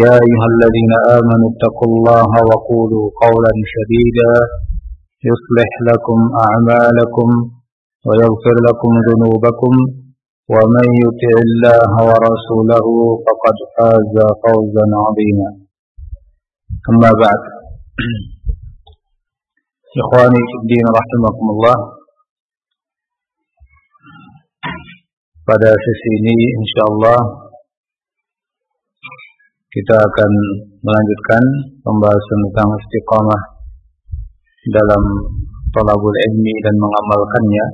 يا أيها الذين آمنوا اتقوا الله وقولوا قولا شديدا يصلح لكم أعمالكم ويغفر لكم ذنوبكم ومن يطع الله ورسوله فقد فاز فوزا عظيما. أما بعد. إخواني في الدين رحمكم الله. Pada sesi ini insyaallah kita akan melanjutkan pembahasan tentang istiqamah dalam tolabul ilmi dan mengamalkannya.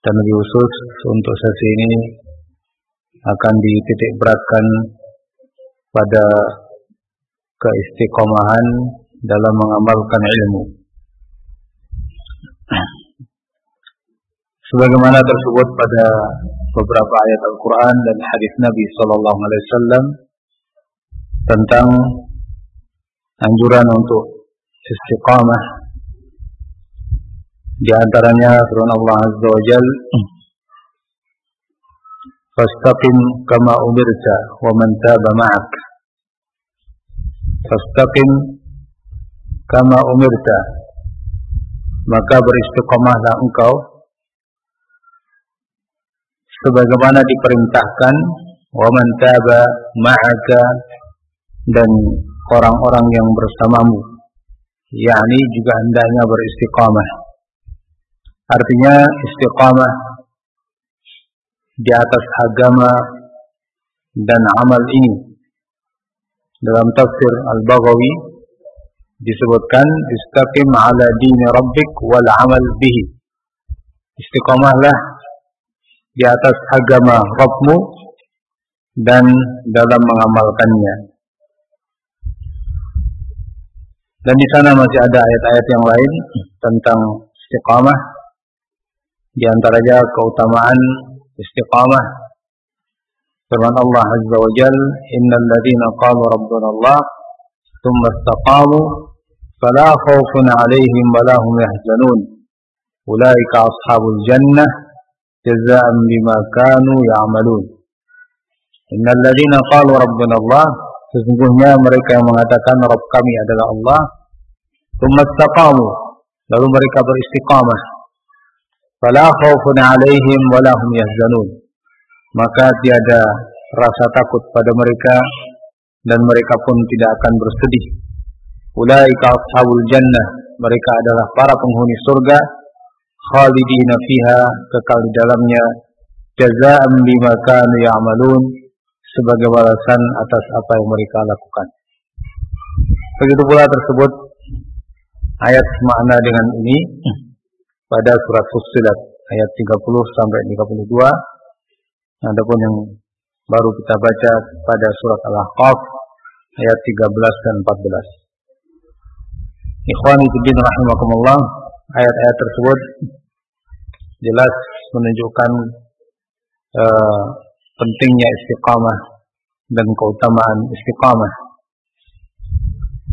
Dan lebih khusus untuk sesi ini akan dititik beratkan pada keistiqomahan dalam mengamalkan ilmu. Sebagaimana tersebut pada beberapa ayat Al-Quran dan hadis Nabi Sallallahu Alaihi Wasallam tentang anjuran untuk istiqamah. Di antaranya firman Allah Azza wa Jal Fastaqim kama umirta wa man taba ma'ak. Fastaqim kama umirta maka beristiqamahlah engkau sebagaimana diperintahkan wa man taba ma'aka dan orang-orang yang bersamamu yakni juga hendaknya beristiqamah. Artinya istiqamah di atas agama dan amal ini. Dalam tafsir Al-Baghawi disebutkan istaqim ala dini rabbik wal amal bihi. Istiqamahlah di atas agama Rabbmu dan dalam mengamalkannya. Dan di sana masih ada ayat-ayat yang lain tentang istiqamah. Di antaranya keutamaan istiqamah. Firman Allah Azza wa Jal, "Innal ladzina qalu rabbuna Allah, tsumma istaqamu, fala khaufun 'alaihim wa la hum yahzanun. Ulaika ashabul jannah, jazaa'an bima kanu ya'malun." Innal ladzina qalu rabbuna Allah, sesungguhnya mereka mengatakan Rabb kami adalah Allah, tsumma istaqamu, lalu mereka beristiqamah. Fala khaufun 'alaihim wa la hum yahzanun. Maka tiada rasa takut pada mereka dan mereka pun tidak akan bersedih. Ulaika ashabul jannah, mereka adalah para penghuni surga, khalidina fiha, kekal di dalamnya, jazaa'an bima kanu ya'malun, sebagai balasan atas apa yang mereka lakukan. Begitu pula tersebut ayat semakna dengan ini pada surat Fussilat ayat 30 sampai 32. Adapun yang baru kita baca pada surat Al-Ahqaf ayat 13 dan 14. Ikhwani fillah rahimakumullah, ayat-ayat tersebut jelas menunjukkan uh, pentingnya istiqamah dan keutamaan istiqamah.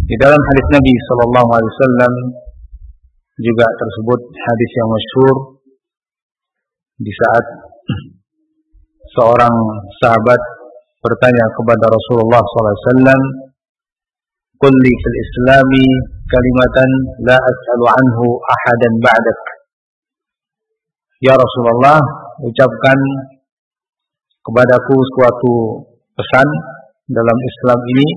Di dalam hadis Nabi sallallahu alaihi wasallam juga tersebut hadis yang masyhur di saat seorang sahabat bertanya kepada Rasulullah sallallahu alaihi wasallam, "Qul li fil Islami kalimatan la as'alu anhu ahadan ba'dak." Ya Rasulullah, ucapkan kepadaku suatu pesan dalam Islam ini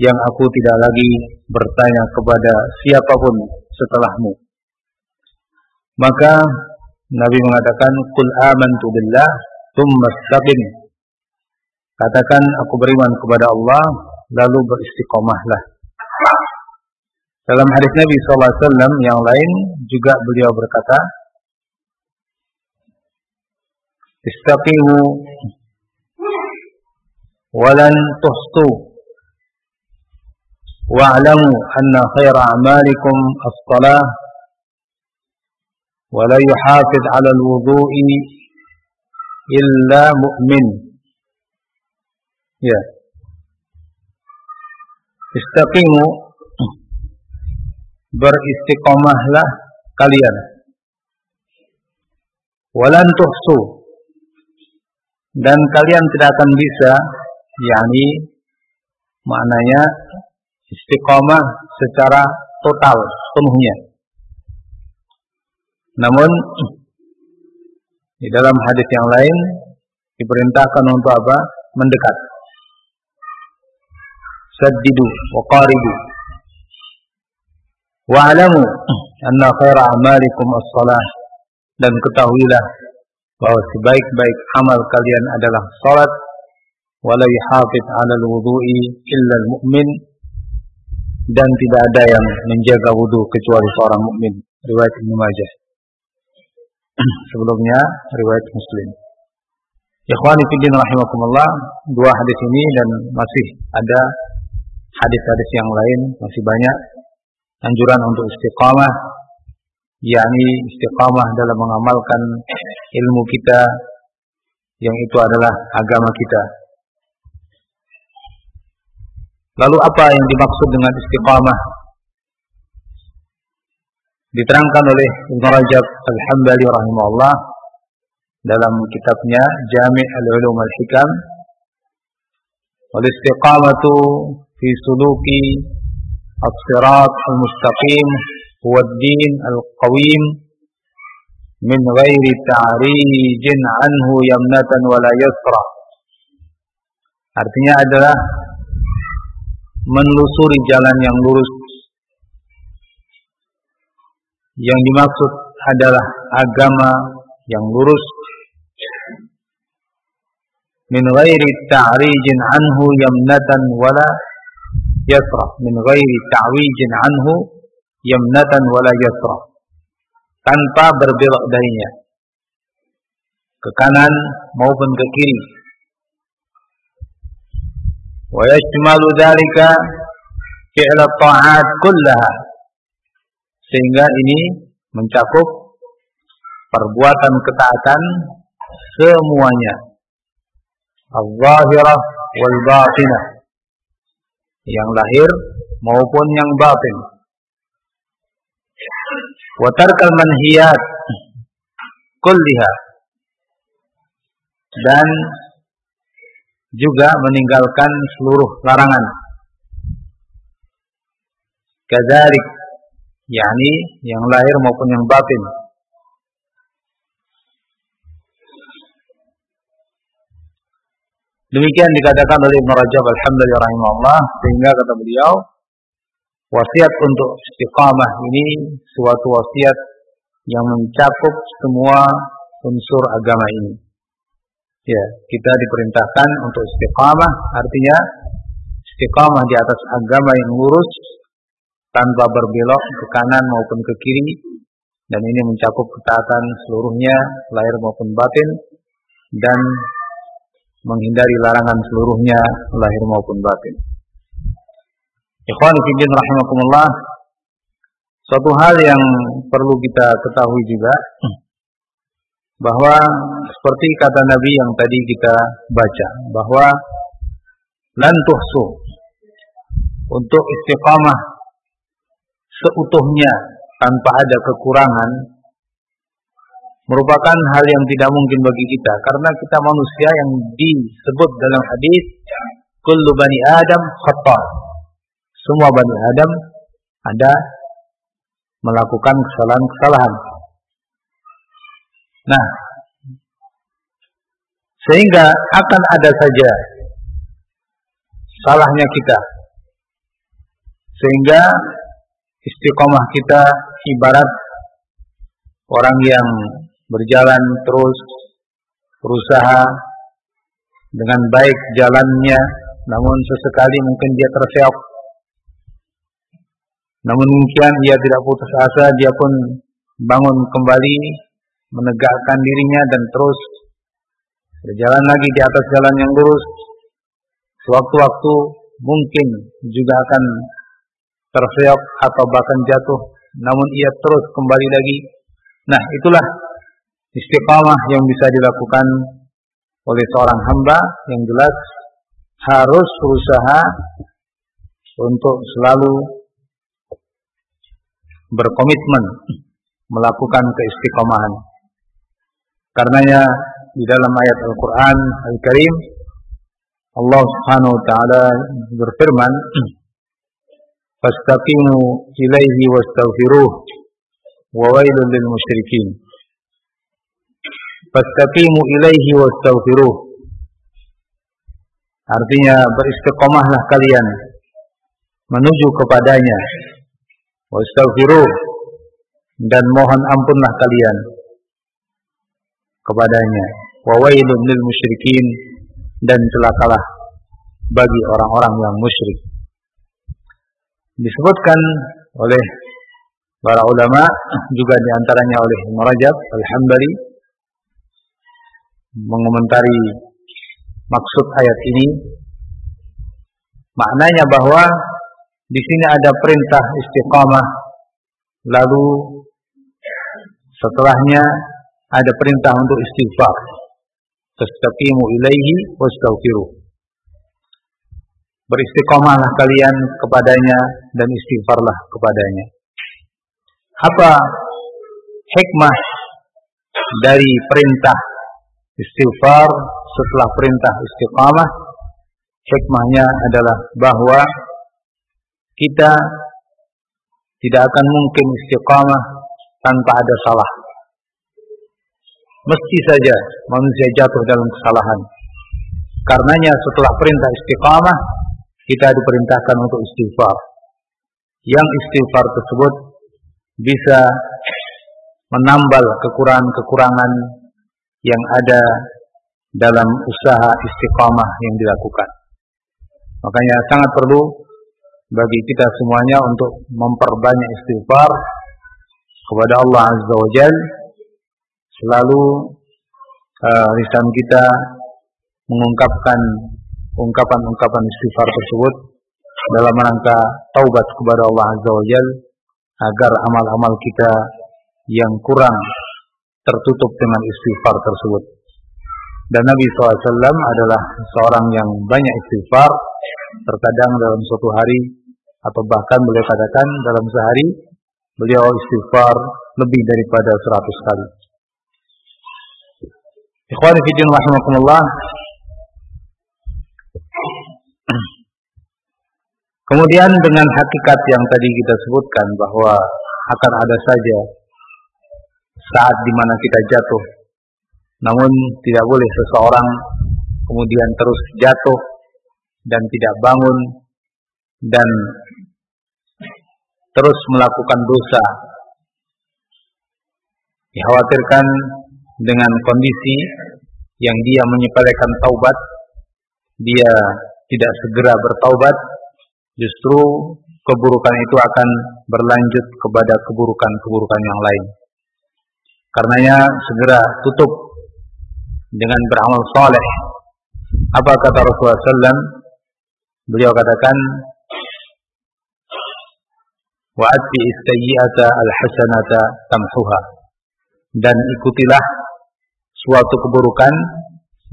yang aku tidak lagi bertanya kepada siapa pun setelahmu. Maka Nabi mengatakan, "Qul amantu billah, tsumma istaqim." Katakan aku beriman kepada Allah, lalu beristiqomahlah. Dalam hadis Nabi SAW yang lain juga beliau berkata, Istaqimu walan tuhsu wa'lamu anna khaira a'malikum as-salah wa la yuhafiz 'ala al-wudu'i illa mu'min. Ya. Istaqimu beristiqomahlah kalian. Walan dan kalian tidak akan bisa yakni maknanya istiqomah secara total penuhnya namun di dalam hadis yang lain diperintahkan untuk apa? Mendekat. Saddidu wa qaribu. Wa'lamu anna khaira a'malikum as-salah. Dan ketahuilah bahwa sebaik-baik amal kalian adalah salat. Wala yahafid 'ala al-wudu'i illa al-mu'min dan tidak ada yang menjaga wudu kecuali seorang mukmin riwayat Ibnu Majah. Sebelumnya riwayat Muslim. Ikhwani fillah rahimakumullah dua hadis ini dan masih ada hadis-hadis yang lain masih banyak. Anjuran untuk istiqamah yakni istiqamah dalam mengamalkan ilmu kita yang itu adalah agama kita. Lalu apa yang dimaksud dengan istiqamah? Diterangkan oleh Ibn Rajab Al-Hambali rahimahullah dalam kitabnya Jami' Al-Ulum Al-Hikam Wal istiqamatu fi suluki as-sirat al-mustaqim هو الدين القويم من غير تعريج عنه يمنة ولا يسرى artinya adalah menelusuri jalan yang lurus yang dimaksud adalah agama yang lurus min ghairi ta'rijin anhu yamnatan wala yasra min ghairi ta'wijin anhu yamnatan wala yasra. Tanpa berbelok darinya. Ke kanan maupun ke kiri. Wa yashmalu dzalika fi'l ta'at kullaha. Sehingga ini mencakup perbuatan ketaatan semuanya. Al-zahirah wal batinah. Yang lahir maupun yang batin wa tarkal manhiyat kulliha. Dan juga meninggalkan seluruh larangan. Kadzalik yakni yang lahir maupun yang batin. Demikian dikatakan oleh Ibn Rajab Alhamdulillah sehingga kata beliau Wasiat untuk istiqamah ini suatu wasiat yang mencakup semua unsur agama ini. Ya, kita diperintahkan untuk istiqamah, artinya istiqamah di atas agama yang lurus tanpa berbelok ke kanan maupun ke kiri dan ini mencakup ketaatan seluruhnya lahir maupun batin dan menghindari larangan seluruhnya lahir maupun batin. Ikhwan fillah rahimakumullah. Suatu hal yang perlu kita ketahui juga bahwa seperti kata Nabi yang tadi kita baca bahwa lan tuhsu untuk istiqamah seutuhnya tanpa ada kekurangan merupakan hal yang tidak mungkin bagi kita karena kita manusia yang disebut dalam hadis kullu bani adam khata' semua Bani Adam ada melakukan kesalahan-kesalahan. Nah, sehingga akan ada saja salahnya kita Sehingga istiqomah kita ibarat orang yang berjalan terus berusaha dengan baik jalannya namun sesekali mungkin dia terseok namun demikian ia tidak putus asa. Dia pun bangun kembali menegakkan dirinya dan terus berjalan lagi di atas jalan yang lurus. Sewaktu-waktu mungkin juga akan terseok atau bahkan jatuh. Namun ia terus kembali lagi. Nah itulah istiqamah yang bisa dilakukan oleh seorang hamba yang jelas harus berusaha untuk selalu berkomitmen melakukan keistiqomahan. Karenanya di dalam ayat Al-Qur'an Al-Karim Allah Subhanahu wa taala berfirman Fastaqimu ilaihi wastaghfiruh wa wailul lil musyrikin. Fastaqimu ilaihi wastaghfiruh. Artinya beristiqomahlah kalian menuju kepadanya wastaghfiruh dan mohon ampunlah kalian kepadanya. Wa wailun lil musyrikin. Dan celakalah bagi orang-orang yang musyrik. Disebutkan oleh para ulama juga di antaranya oleh Murajab Al-Hambali mengomentari maksud ayat ini. Maknanya bahwa di sini ada perintah istiqamah. Lalu setelahnya ada perintah untuk istighfar. Tastaqimu ilaihi wastaghfiru beristiqomahlah kalian kepadanya dan istighfarlah kepadanya. Apa hikmah dari perintah istighfar setelah perintah istiqamah? Hikmahnya adalah bahwa kita tidak akan mungkin istiqamah tanpa ada salah. Mesti saja manusia jatuh dalam kesalahan. Karenanya setelah perintah istiqamah kita diperintahkan untuk istighfar. Yang istighfar tersebut bisa menambal kekurangan-kekurangan yang ada dalam usaha istiqamah yang dilakukan. Makanya sangat perlu bagi kita semuanya untuk memperbanyak istighfar kepada Allah Azza wa Jal. Selalu uh, lisan kita mengungkapkan ungkapan-ungkapan istighfar tersebut dalam rangka taubat kepada Allah Azza wa Jal agar amal-amal kita yang kurang tertutup dengan istighfar tersebut. Dan Nabi SAW adalah seorang yang banyak istighfar, terkadang dalam suatu hari atau bahkan beliau katakan dalam sehari beliau istighfar lebih daripada 100 kali. Ikhwani fi din rahimakumullah. Kemudian dengan hakikat yang tadi kita sebutkan bahwa akan ada saja saat di mana kita jatuh. Namun tidak boleh seseorang kemudian terus jatuh dan tidak bangun dan terus melakukan dosa. Dikhawatirkan dengan kondisi yang dia menyepelekan taubat, dia tidak segera bertaubat, justru keburukan itu akan berlanjut kepada keburukan-keburukan yang lain. Karenanya segera tutup dengan beramal soleh. Apa kata Rasulullah SAW? Beliau katakan, Wa'ati istayyi'ata al-hasanata tamhuha. Dan ikutilah suatu keburukan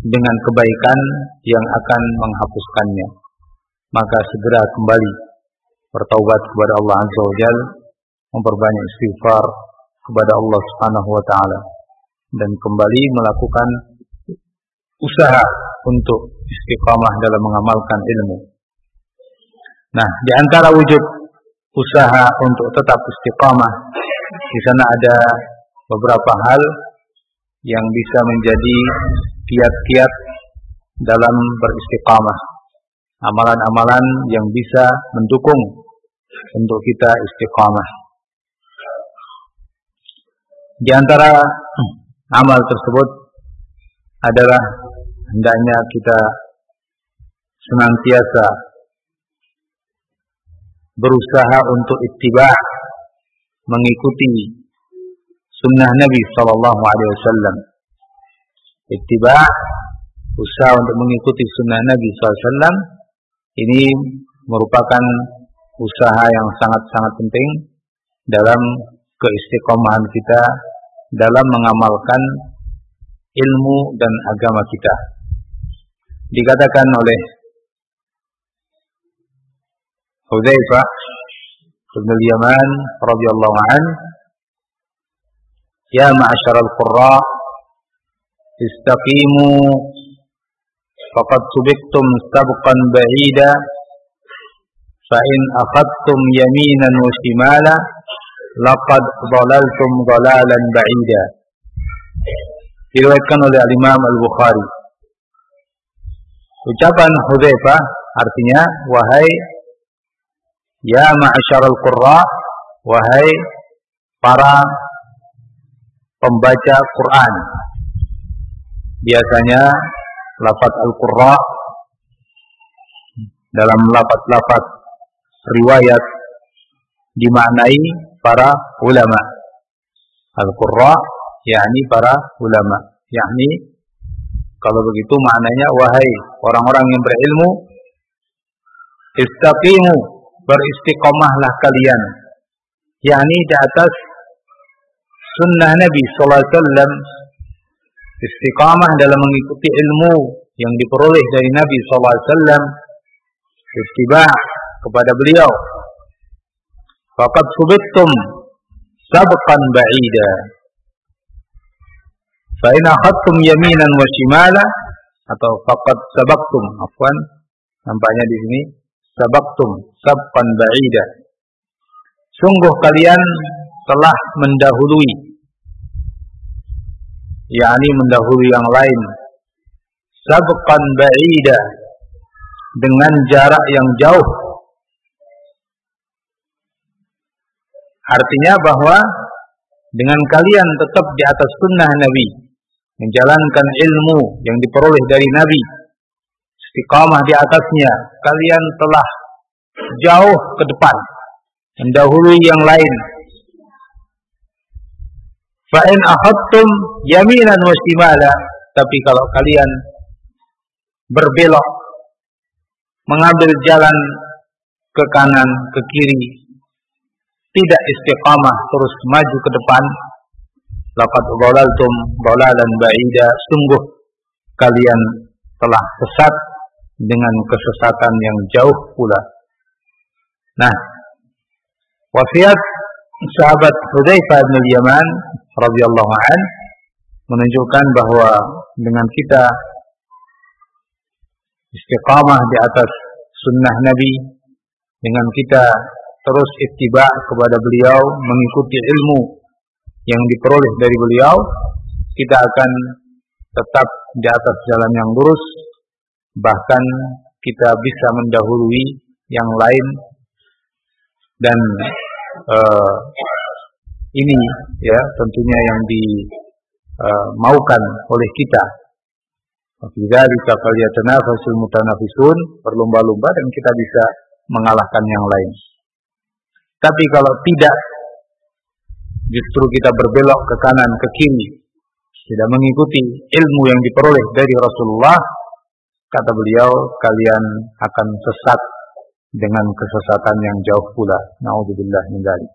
dengan kebaikan yang akan menghapuskannya. Maka segera kembali bertaubat kepada Allah Azza wa Jalla, memperbanyak istighfar, kepada Allah Subhanahu wa taala dan kembali melakukan usaha untuk istiqamah dalam mengamalkan ilmu. Nah, di antara wujud usaha untuk tetap istiqamah di sana ada beberapa hal yang bisa menjadi kiat-kiat dalam beristiqamah. Amalan-amalan yang bisa mendukung untuk kita istiqamah. Di antara amal tersebut adalah hendaknya kita senantiasa berusaha untuk ittiba mengikuti sunnah Nabi sallallahu alaihi wasallam. Ittiba usaha untuk mengikuti sunnah Nabi SAW ini merupakan usaha yang sangat-sangat penting dalam keistiqomahan kita dalam mengamalkan ilmu dan agama kita. Dikatakan oleh Hudzaifah bin Yaman radhiyallahu an Ya ma'asyaral qurra istaqimu faqad subiktum sabqan ba'ida fa in akhadtum yaminan wa shimala laqad dhalaltum dhalalan ba'ida. Diriwayatkan oleh Imam Al-Bukhari. Ucapan Hudzaifah artinya wahai ya ma'asyaral qurra wahai para pembaca Quran biasanya lafaz Al-Qurra dalam lafaz-lafaz riwayat dimaknai para ulama. Al-Qurra yakni para ulama. Yakni kalau begitu maknanya wahai orang-orang yang berilmu istaqimu beristiqomahlah kalian. Yakni di atas sunnah Nabi sallallahu alaihi wasallam. Istiqamah dalam mengikuti ilmu yang diperoleh dari Nabi sallallahu alaihi wasallam. Ittiba' kepada beliau. Faqad subittum sabqan ba'ida. Fa in akhadtum yaminan wa shimala atau faqad sabaqtum afwan nampaknya di sini sabaqtum sabqan ba'ida. Sungguh kalian telah mendahului. Yakni mendahului yang lain. Sabqan ba'ida. Dengan jarak yang jauh. Artinya bahwa dengan kalian tetap di atas sunnah Nabi menjalankan ilmu yang diperoleh dari Nabi istiqamah di atasnya kalian telah jauh ke depan. Mendahului yang lain. Fa in akhadtum yaminan wa shimala, tapi kalau kalian berbelok mengambil jalan ke kanan, ke kiri, tidak istiqamah terus maju ke depan, laqad dhalaltum dhalalan ba'ida, sungguh kalian telah sesat dengan kesesatan yang jauh pula. Nah, wasiat sahabat Hudzaifah bin Yaman radhiyallahu an menunjukkan bahwa dengan kita istiqamah di atas sunnah Nabi dengan kita terus ittiba kepada beliau mengikuti ilmu yang diperoleh dari beliau kita akan tetap di atas jalan yang lurus bahkan kita bisa mendahului yang lain dan uh, ini ya tentunya yang dimaukan uh, oleh kita. Fidzalika falyatanafasul mutanafisun, berlomba-lomba dan kita bisa mengalahkan yang lain. Tapi kalau tidak justru kita berbelok ke kanan ke kiri, tidak mengikuti ilmu yang diperoleh dari Rasulullah, kata beliau kalian akan sesat dengan kesesatan yang jauh pula. Nauzubillah min dzalik.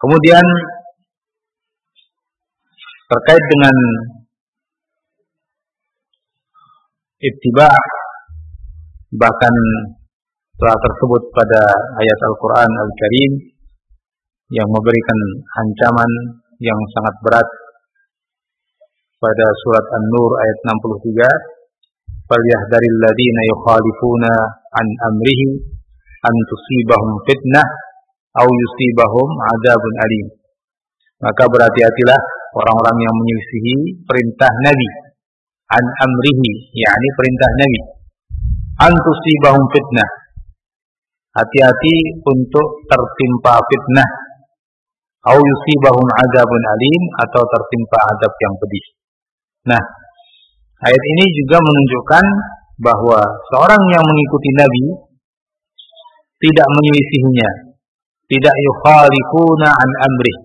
Kemudian terkait dengan ittiba bahkan telah tersebut pada ayat Al-Qur'an Al-Karim yang memberikan ancaman yang sangat berat pada surat An-Nur ayat 63 falyahdharil ladzina yukhalifuna an amrihi an tusibahum fitnah aw yusibahum adzabun alim. Maka berhati-hatilah orang-orang yang menyelisihi perintah Nabi. An amrihi yakni perintah Nabi. Antusibahum fitnah. Hati-hati untuk tertimpa fitnah au yusibahum adzabun alim atau tertimpa adab yang pedih. Nah ayat ini juga menunjukkan bahwa seorang yang mengikuti Nabi tidak menyelisihinya tidak yukhalifuna an amrih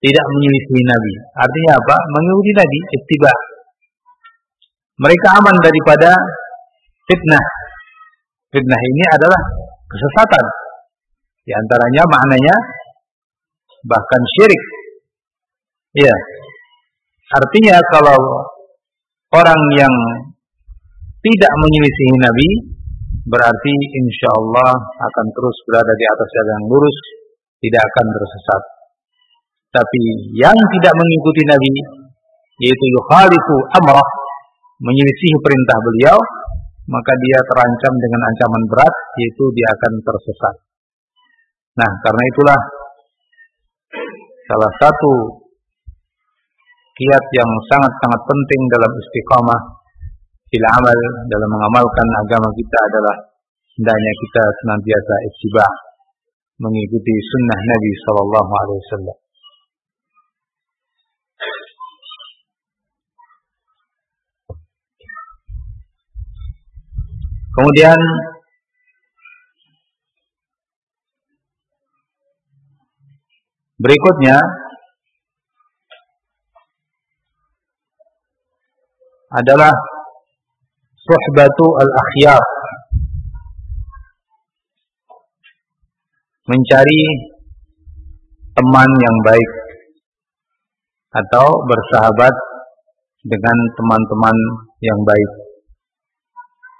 tidak menyelisihi Nabi. Artinya apa? Mengikuti Nabi ittiba mereka aman daripada fitnah. Fitnah ini adalah kesesatan. Di antaranya maknanya bahkan syirik ya artinya kalau orang yang tidak menyelisihi Nabi berarti insya Allah akan terus berada di atas jalan yang lurus, tidak akan tersesat. Tapi yang tidak mengikuti Nabi, yaitu yukhalifu amrah, menyelisihi perintah beliau, maka dia terancam dengan ancaman berat, yaitu dia akan tersesat. Nah, karena itulah salah satu kiat yang sangat-sangat penting dalam istiqamah fil amal dalam mengamalkan agama kita adalah hendaknya kita senantiasa ittiba mengikuti sunnah Nabi sallallahu alaihi wasallam. Kemudian berikutnya adalah suhbatu al-akhyar mencari teman yang baik atau bersahabat dengan teman-teman yang baik.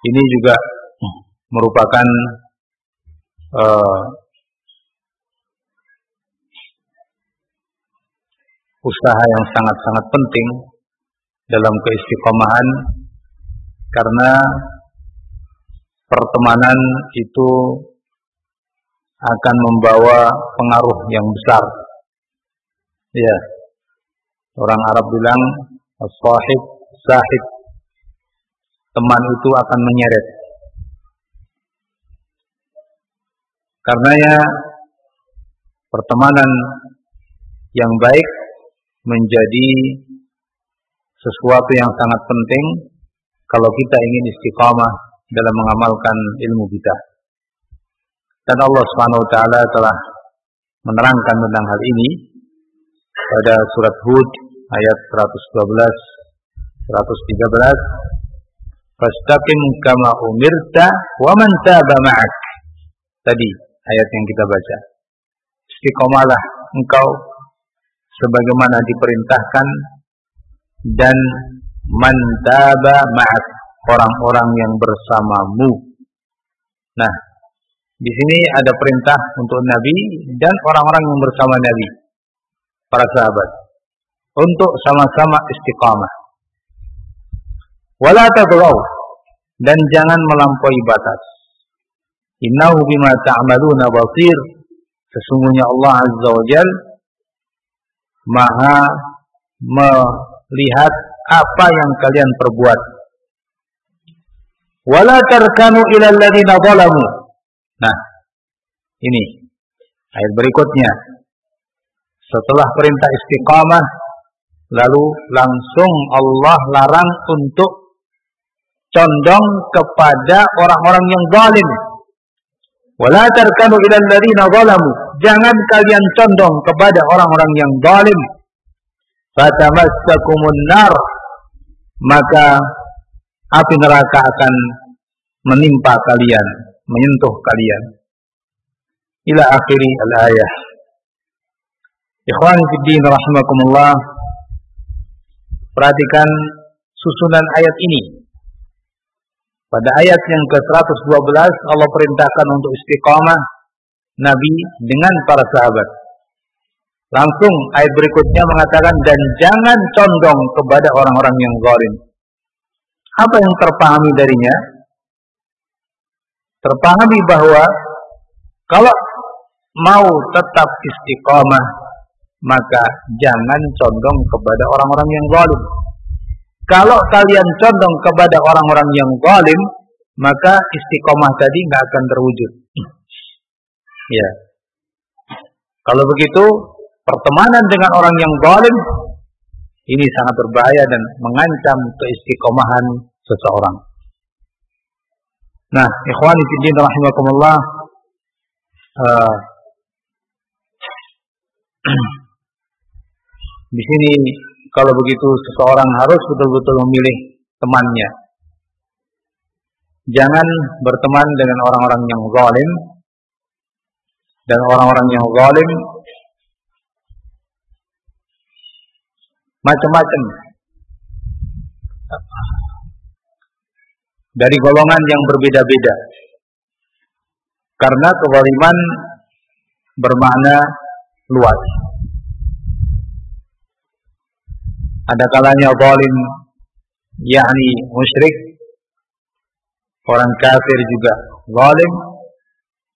Ini juga merupakan uh, usaha yang sangat-sangat penting dalam keistiqomahan karena pertemanan itu akan membawa pengaruh yang besar. Ya. Orang Arab bilang sahib sahib teman itu akan menyeret. Karena ya pertemanan yang baik menjadi sesuatu yang sangat penting kalau kita ingin istiqamah dalam mengamalkan ilmu kita. Dan Allah Subhanahu wa taala telah menerangkan tentang hal ini pada surat Hud ayat 112 113 Fastaqim kama umirta wa man taba ma'ak. Tadi ayat yang kita baca. Istiqomalah engkau sebagaimana diperintahkan dan mantaba ma'ak orang-orang yang bersamamu. Nah, di sini ada perintah untuk Nabi dan orang-orang yang bersama Nabi, para sahabat, untuk sama-sama istiqamah. Wala dan jangan melampaui batas. Innahu bima ta'maluna basir. Sesungguhnya Allah Azza wa Jal Maha melihat apa yang kalian perbuat. Wala tarkanu ila alladziina zalamu. Nah, ini ayat berikutnya. Setelah perintah istiqamah lalu langsung Allah larang untuk condong kepada orang-orang yang zalim. Wala tarkanu ila alladziina zalamu. Jangan kalian condong kepada orang-orang yang zalim. Fatamassakumun nar. Maka api neraka akan menimpa kalian menyentuh kalian. Ila akhiri al-ayah. Ikhwan fiddin rahimakumullah. Perhatikan susunan ayat ini pada ayat yang ke-112 Allah perintahkan untuk istiqamah Nabi dengan para sahabat Langsung ayat berikutnya mengatakan dan jangan condong kepada orang-orang yang zalim. Apa yang terpahami darinya? Terpahami bahwa kalau mau tetap istiqomah maka jangan condong kepada orang-orang yang zalim. Kalau kalian condong kepada orang-orang yang zalim, maka istiqomah tadi nggak akan terwujud. ya. Kalau begitu, pertemanan dengan orang yang zalim ini sangat berbahaya dan mengancam keistiqomahan seseorang. Nah, ikhwani fillah rahimakumullah uh, di sini kalau begitu seseorang harus betul-betul memilih temannya. Jangan berteman dengan orang-orang yang zalim dan orang-orang yang zalim macam-macam dari golongan yang berbeda-beda. Karena kezaliman bermakna luas. Ada kalanya zalim yakni musyrik, orang kafir juga zalim,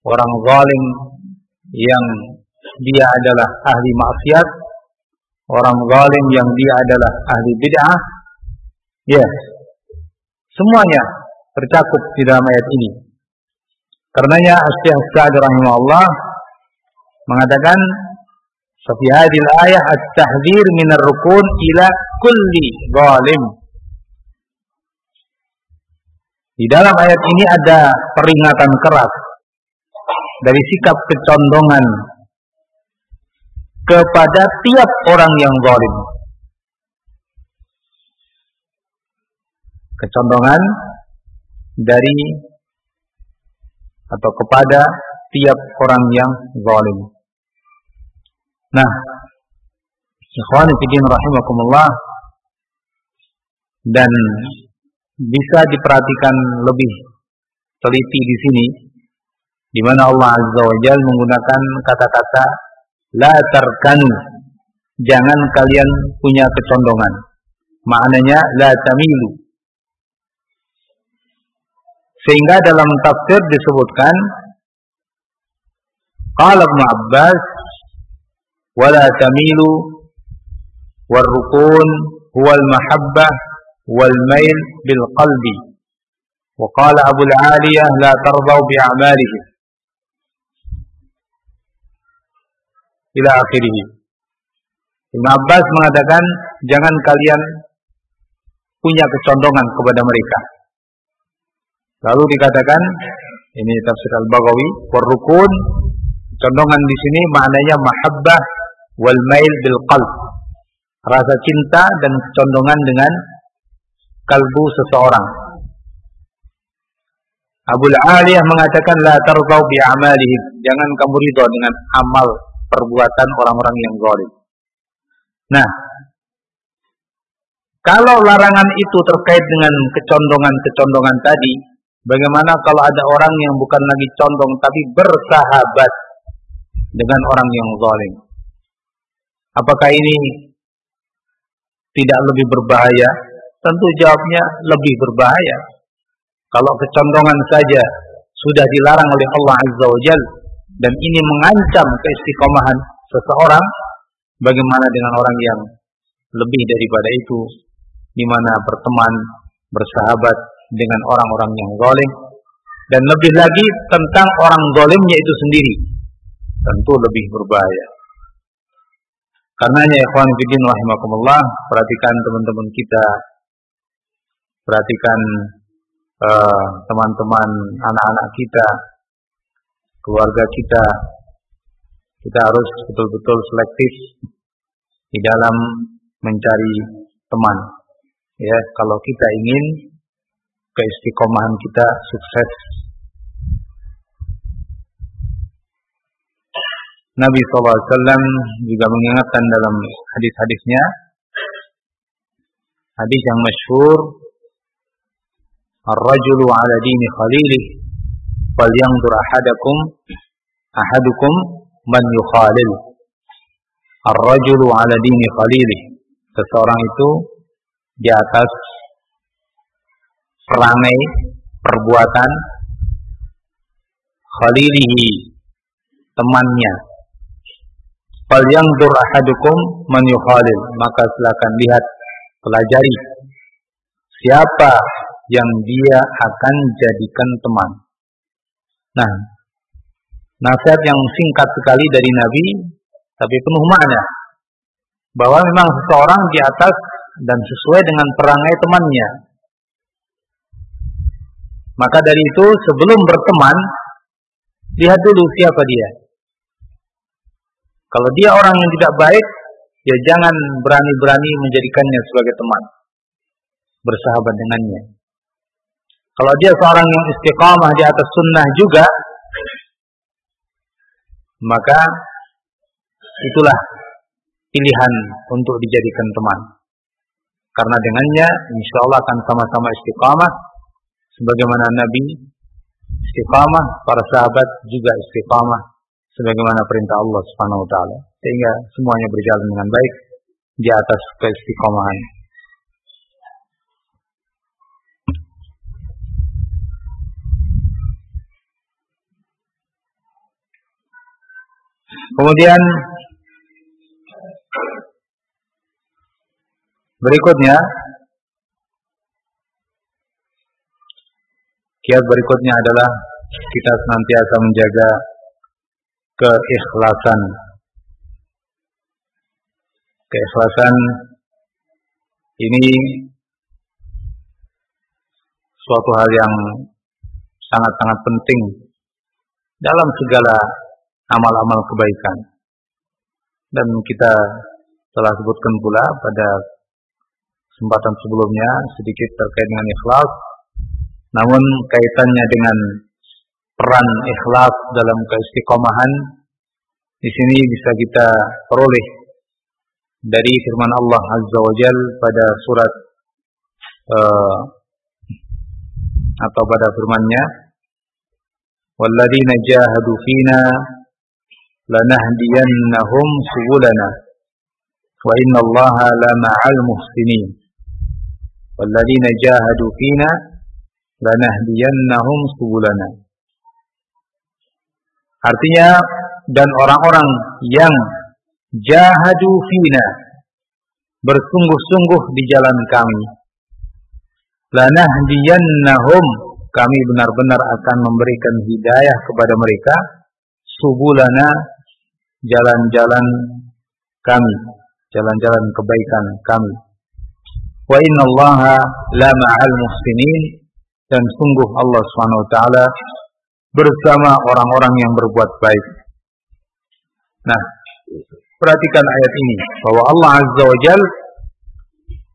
orang zalim yang dia adalah ahli maksiat, orang zalim yang dia adalah ahli bid'ah. Ya. Yes. Semuanya tercakup di dalam ayat ini. Karenanya Syekh Sa'd rahimahullah mengatakan fi hadhihi ayah at-tahdhir min ar-rukun ila kulli zalim. Di dalam ayat ini ada peringatan keras dari sikap kecondongan kepada tiap orang yang zalim. Kecondongan dari atau kepada tiap orang yang zalim. Nah, ikhwan fillah rahimakumullah dan bisa diperhatikan lebih teliti di sini di mana Allah Azza wa Jalla menggunakan kata-kata la tarkanu jangan kalian punya kecondongan. Maknanya la tamilu. Sehingga dalam tafsir disebutkan qala Ibnu Abbas wala tamilu warrukun huwa al-mahabbah wal mail bil qalbi. Wa qala Abu al-Aliyah la tardau bi a'malihim ila akhirih. Ibn Abbas mengatakan jangan kalian punya kecondongan kepada mereka. Lalu dikatakan ini tafsir Al-Baghawi, warukun condongan di sini maknanya mahabbah wal mail bil qalb. Rasa cinta dan condongan dengan kalbu seseorang. Abu Aliyah mengatakan la bi amalihim. Jangan kamu ridho dengan amal perbuatan orang-orang yang zalim. Nah, kalau larangan itu terkait dengan kecondongan-kecondongan tadi, bagaimana kalau ada orang yang bukan lagi condong tapi bersahabat dengan orang yang zalim? Apakah ini tidak lebih berbahaya? Tentu jawabnya lebih berbahaya. Kalau kecondongan saja sudah dilarang oleh Allah Azza wa Jalla dan ini mengancam keistiqomahan seseorang, bagaimana dengan orang yang lebih daripada itu, di mana berteman, bersahabat dengan orang-orang yang zalim, dan lebih lagi tentang orang zalimnya itu sendiri, tentu lebih berbahaya. Karenanya ikhwan fillah rahimakumullah, perhatikan teman-teman kita, perhatikan eh, teman-teman uh, anak-anak kita, keluarga kita, kita harus betul-betul selektif di dalam mencari teman. Ya, kalau kita ingin keistiqomahan kita sukses. Nabi SAW juga mengingatkan dalam hadis-hadisnya. Hadis yang masyhur Ar-rajulu ala dini khalilih falyanzur ahadakum ahadukum man yukhalil. Ar-rajulu ala dini khalilih seseorang itu di atas perangai perbuatan khalilihi temannya falyanzur ahadukum man yukhalil maka silakan lihat pelajari siapa yang dia akan jadikan teman. Nah, nasihat yang singkat sekali dari Nabi, tapi penuh makna. Bahwa memang seseorang di atas dan sesuai dengan perangai temannya. Maka dari itu sebelum berteman, lihat dulu siapa dia. Kalau dia orang yang tidak baik, ya jangan berani-berani menjadikannya sebagai teman. Bersahabat dengannya. Kalau dia seorang yang istiqamah di atas sunnah juga, maka itulah pilihan untuk dijadikan teman. Karena dengannya insya Allah akan sama-sama istiqamah sebagaimana Nabi istiqamah, para sahabat juga istiqamah sebagaimana perintah Allah Subhanahu wa taala sehingga semuanya berjalan dengan baik di atas keistiqomahan. Kemudian berikutnya kiat berikutnya adalah kita senantiasa menjaga keikhlasan. Keikhlasan ini suatu hal yang sangat-sangat penting dalam segala amal-amal kebaikan. Dan kita telah sebutkan pula pada kesempatan sebelumnya sedikit terkait dengan ikhlas. Namun kaitannya dengan peran ikhlas dalam keistiqomahan di sini bisa kita peroleh dari firman Allah Azza wa Jal pada surat uh, atau pada firman-Nya walladzina jahadu fina lanahdiyannahum subulana wa innallaha lama'al muhsinin. Walladzina jahadu fina lanahdiyannahum subulana artinya dan orang-orang yang jahadu fina bersungguh-sungguh di jalan kami lanahdiyannahum kami benar-benar akan memberikan hidayah kepada mereka subulana jalan-jalan kami, jalan-jalan kebaikan kami. Wa innallaha la ma'al muhsinin dan sungguh Allah Subhanahu bersama orang-orang yang berbuat baik. Nah, perhatikan ayat ini bahwa Allah Azza wa Jal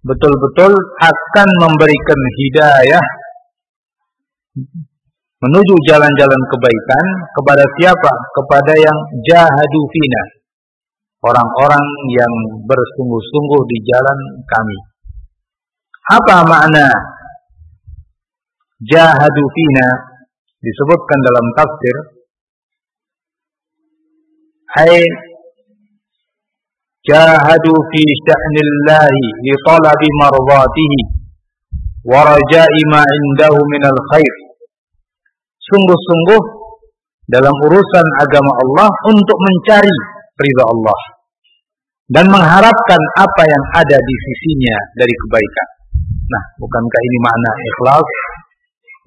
betul-betul akan memberikan hidayah menuju jalan-jalan kebaikan kepada siapa? Kepada yang jahadu fina. Orang-orang yang bersungguh-sungguh di jalan kami. Apa makna jahadu fina? Disebutkan dalam tafsir. Hai jahadu fi sya'nillahi li talabi mardatihi wa raja'i ma indahu minal khair sungguh-sungguh dalam urusan agama Allah untuk mencari ridha Allah dan mengharapkan apa yang ada di sisinya dari kebaikan. Nah, bukankah ini makna ikhlas?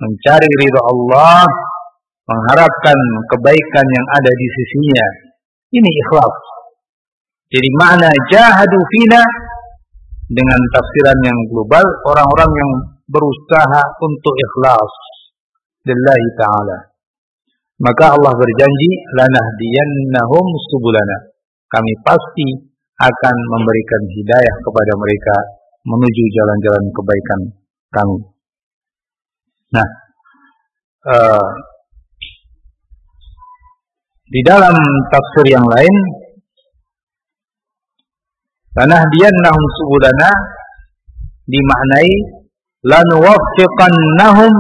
Mencari ridha Allah, mengharapkan kebaikan yang ada di sisinya. Ini ikhlas. Jadi makna jahadu fina dengan tafsiran yang global orang-orang yang berusaha untuk ikhlas lillahi ta'ala. Maka Allah berjanji, lanahdiyannahum subulana. Kami pasti akan memberikan hidayah kepada mereka menuju jalan-jalan kebaikan kami. Nah, uh, di dalam tafsir yang lain, lanahdiyannahum subulana dimaknai lanuwaffiqannahum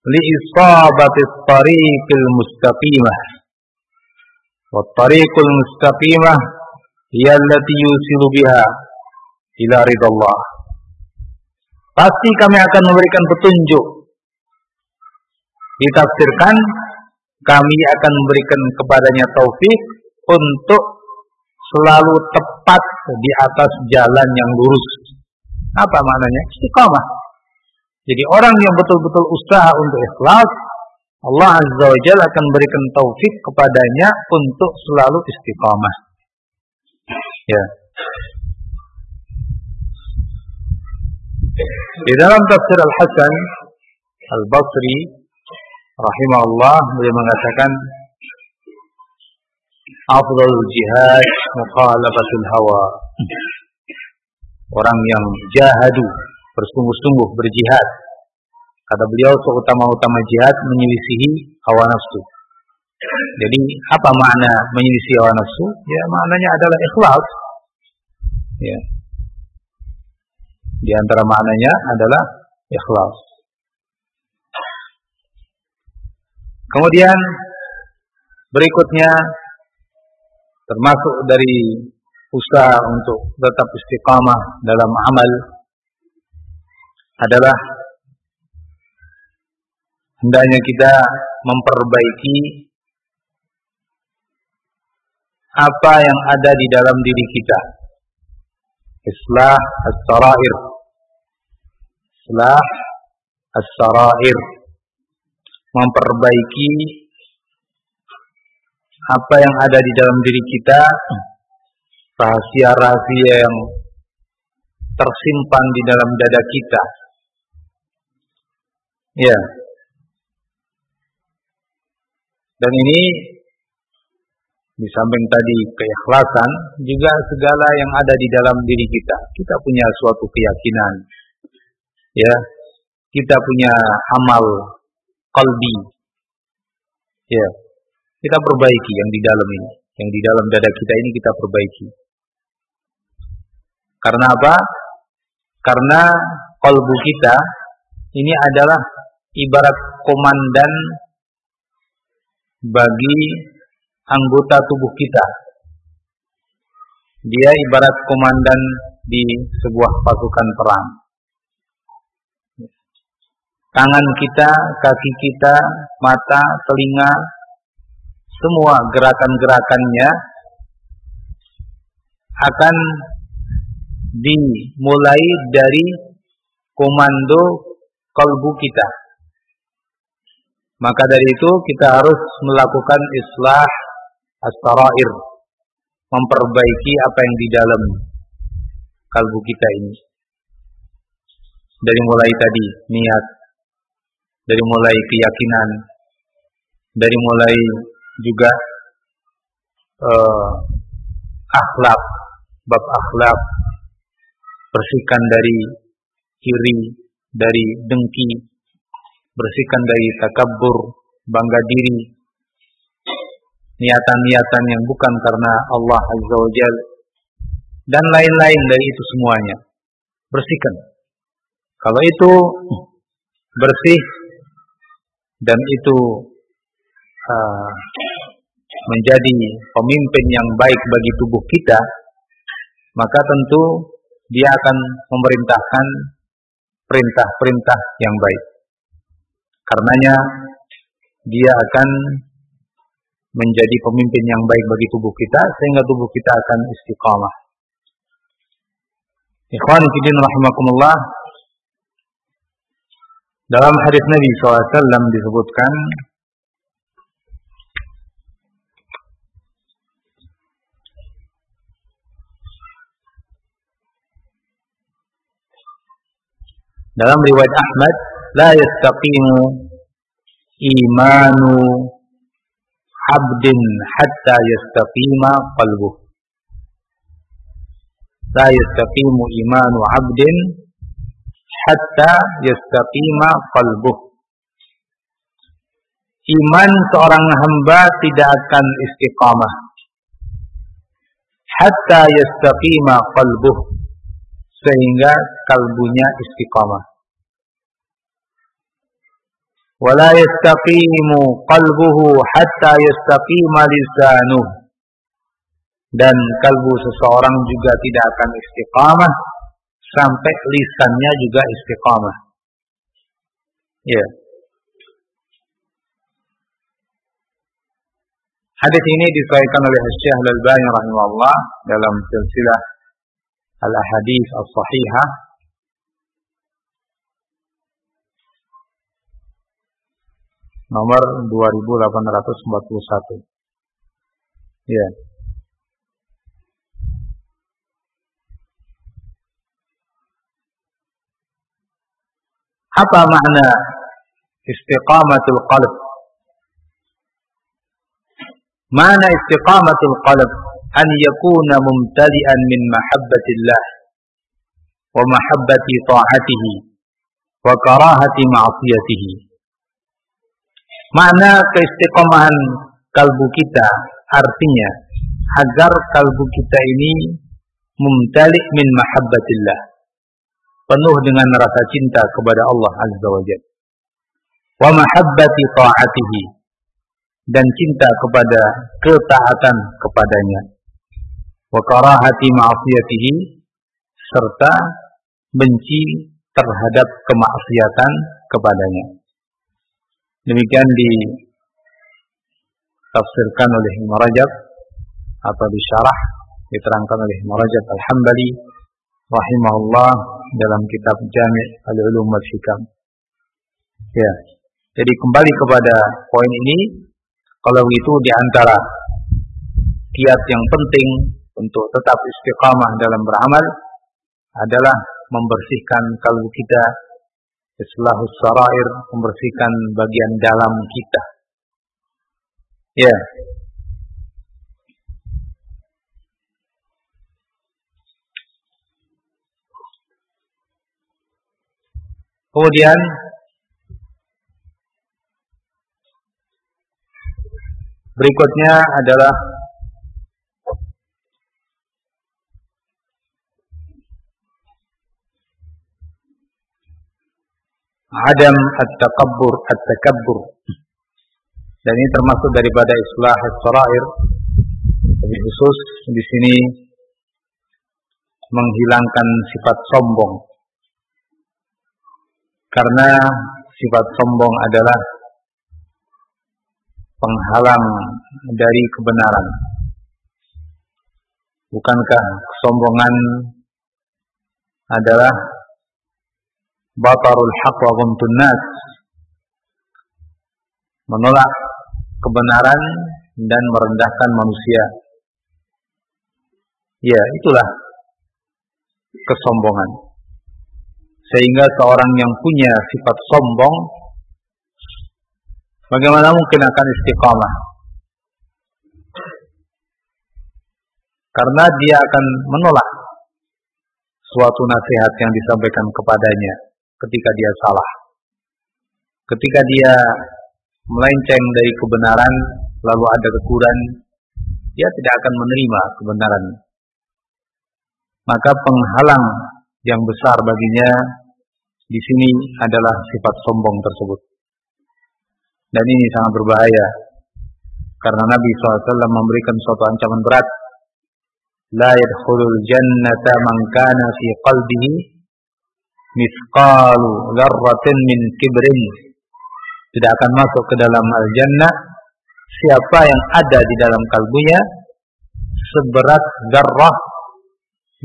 لإصابة الطريق المستقيمة والطريق المستقيمة هي التي يوصل بها ila ridha Allah. Pasti kami akan memberikan petunjuk. Ditafsirkan kami akan memberikan kepadanya taufik untuk selalu tepat di atas jalan yang lurus. Apa maknanya? Istiqamah. Jadi orang yang betul-betul usaha untuk ikhlas, Allah Azza wa Jalla akan berikan taufik kepadanya untuk selalu istiqamah. Ya. Di dalam tafsir Al-Hasan Al-Basri rahimahullah beliau mengatakan afdal jihad mukhalafatul hawa. Orang yang jahadu bersungguh-sungguh berjihad. Kata beliau seutama-utama jihad menyelisihi hawa nafsu. Jadi apa makna menyelisihi hawa nafsu? Ya maknanya adalah ikhlas. Ya. Di antara maknanya adalah ikhlas. Kemudian berikutnya termasuk dari usaha untuk tetap istiqamah dalam amal adalah hendaknya kita memperbaiki apa yang ada di dalam diri kita. Islah as-sarair. Islah as-sarair. Memperbaiki apa yang ada di dalam diri kita, rahasia-rahasia yang tersimpan di dalam dada kita Ya. Dan ini di samping tadi keikhlasan juga segala yang ada di dalam diri kita. Kita punya suatu keyakinan. Ya. Kita punya amal kalbi. Ya. Kita perbaiki yang di dalam ini. Yang di dalam dada kita ini kita perbaiki. Karena apa? Karena kalbu kita ini adalah ibarat komandan bagi anggota tubuh kita. Dia ibarat komandan di sebuah pasukan perang. Tangan kita, kaki kita, mata, telinga, semua gerakan-gerakannya akan dimulai dari komando kalbu kita. Maka dari itu kita harus melakukan islah as-sarair, memperbaiki apa yang di dalam kalbu kita ini. Dari mulai tadi niat, dari mulai keyakinan, dari mulai juga uh, akhlak, bab akhlak, bersihkan dari iri, dari dengki, bersihkan dari takabur, bangga diri, niatan-niatan yang bukan karena Allah Azza wa Jal, dan lain-lain dari itu semuanya. Bersihkan. Kalau itu bersih dan itu uh, menjadi pemimpin yang baik bagi tubuh kita, maka tentu dia akan memerintahkan perintah-perintah yang baik. Karenanya dia akan menjadi pemimpin yang baik bagi tubuh kita sehingga tubuh kita akan istiqamah. Ikhwan fillah rahimakumullah. Dalam hadis Nabi SAW disebutkan Dalam riwayat Ahmad, la yastaqimu imanu abdin hatta yastaqima qalbuh. La yastaqimu imanu abdin hatta yastaqima qalbuh. Iman seorang hamba tidak akan istiqamah hatta yastaqima qalbuh sehingga kalbunya istiqamah. Wala yastaqimu qalbuhu hatta yastaqima lisanuh. Dan kalbu seseorang juga tidak akan istiqamah sampai lisannya juga istiqamah. Ya. Hadis ini disampaikan oleh Syekh Al-Albani rahimahullah dalam silsilah al hadis As-Sahihah. Nomor 2841. Ya. Yeah. Apa makna istiqamatul qalb? Mana istiqamatul qalb? An yakuna mumtali'an min mahabbatillah wa mahabbati ta'atihi wa karahati ma'siyatihi. Makna keistiqomahan kalbu kita artinya agar kalbu kita ini mumtali' min mahabbatillah penuh dengan rasa cinta kepada Allah Azza wa Jalla. Wa mahabbati ta'atihi dan cinta kepada ketaatan kepadanya. Wa karahati ma'siyatihi serta benci terhadap kemaksiatan kepadanya. Demikian ditafsirkan oleh Ibn Rajab atau disyarah diterangkan oleh Ibn Rajab Al-Hambali rahimahullah dalam kitab Jami' Al-Ulum wal Hikam. Ya. Jadi kembali kepada poin ini, kalau itu di antara kiat yang penting untuk tetap istiqamah dalam beramal adalah membersihkan kalbu kita, islahus sarair, membersihkan bagian dalam kita. Ya, Kemudian berikutnya adalah Adam at-takabbur at-takabbur. Dan ini termasuk daripada islah as-sarair. Lebih khusus di sini menghilangkan sifat sombong karena sifat sombong adalah penghalang dari kebenaran. Bukankah kesombongan adalah batarul haq wa? Menolak kebenaran dan merendahkan manusia. Ya, itulah kesombongan sehingga seorang yang punya sifat sombong bagaimana mungkin akan istiqamah? Karena dia akan menolak suatu nasihat yang disampaikan kepadanya ketika dia salah. Ketika dia melenceng dari kebenaran lalu ada kekurangan dia tidak akan menerima kebenaran. Maka penghalang yang besar baginya di sini adalah sifat sombong tersebut. Dan ini sangat berbahaya karena Nabi SAW memberikan suatu ancaman berat. La yadkhulul jannata man kana fi qalbihi mithqalu dzarratin min kibrin. Tidak akan masuk ke dalam al-jannah siapa yang ada di dalam kalbunya seberat zarrah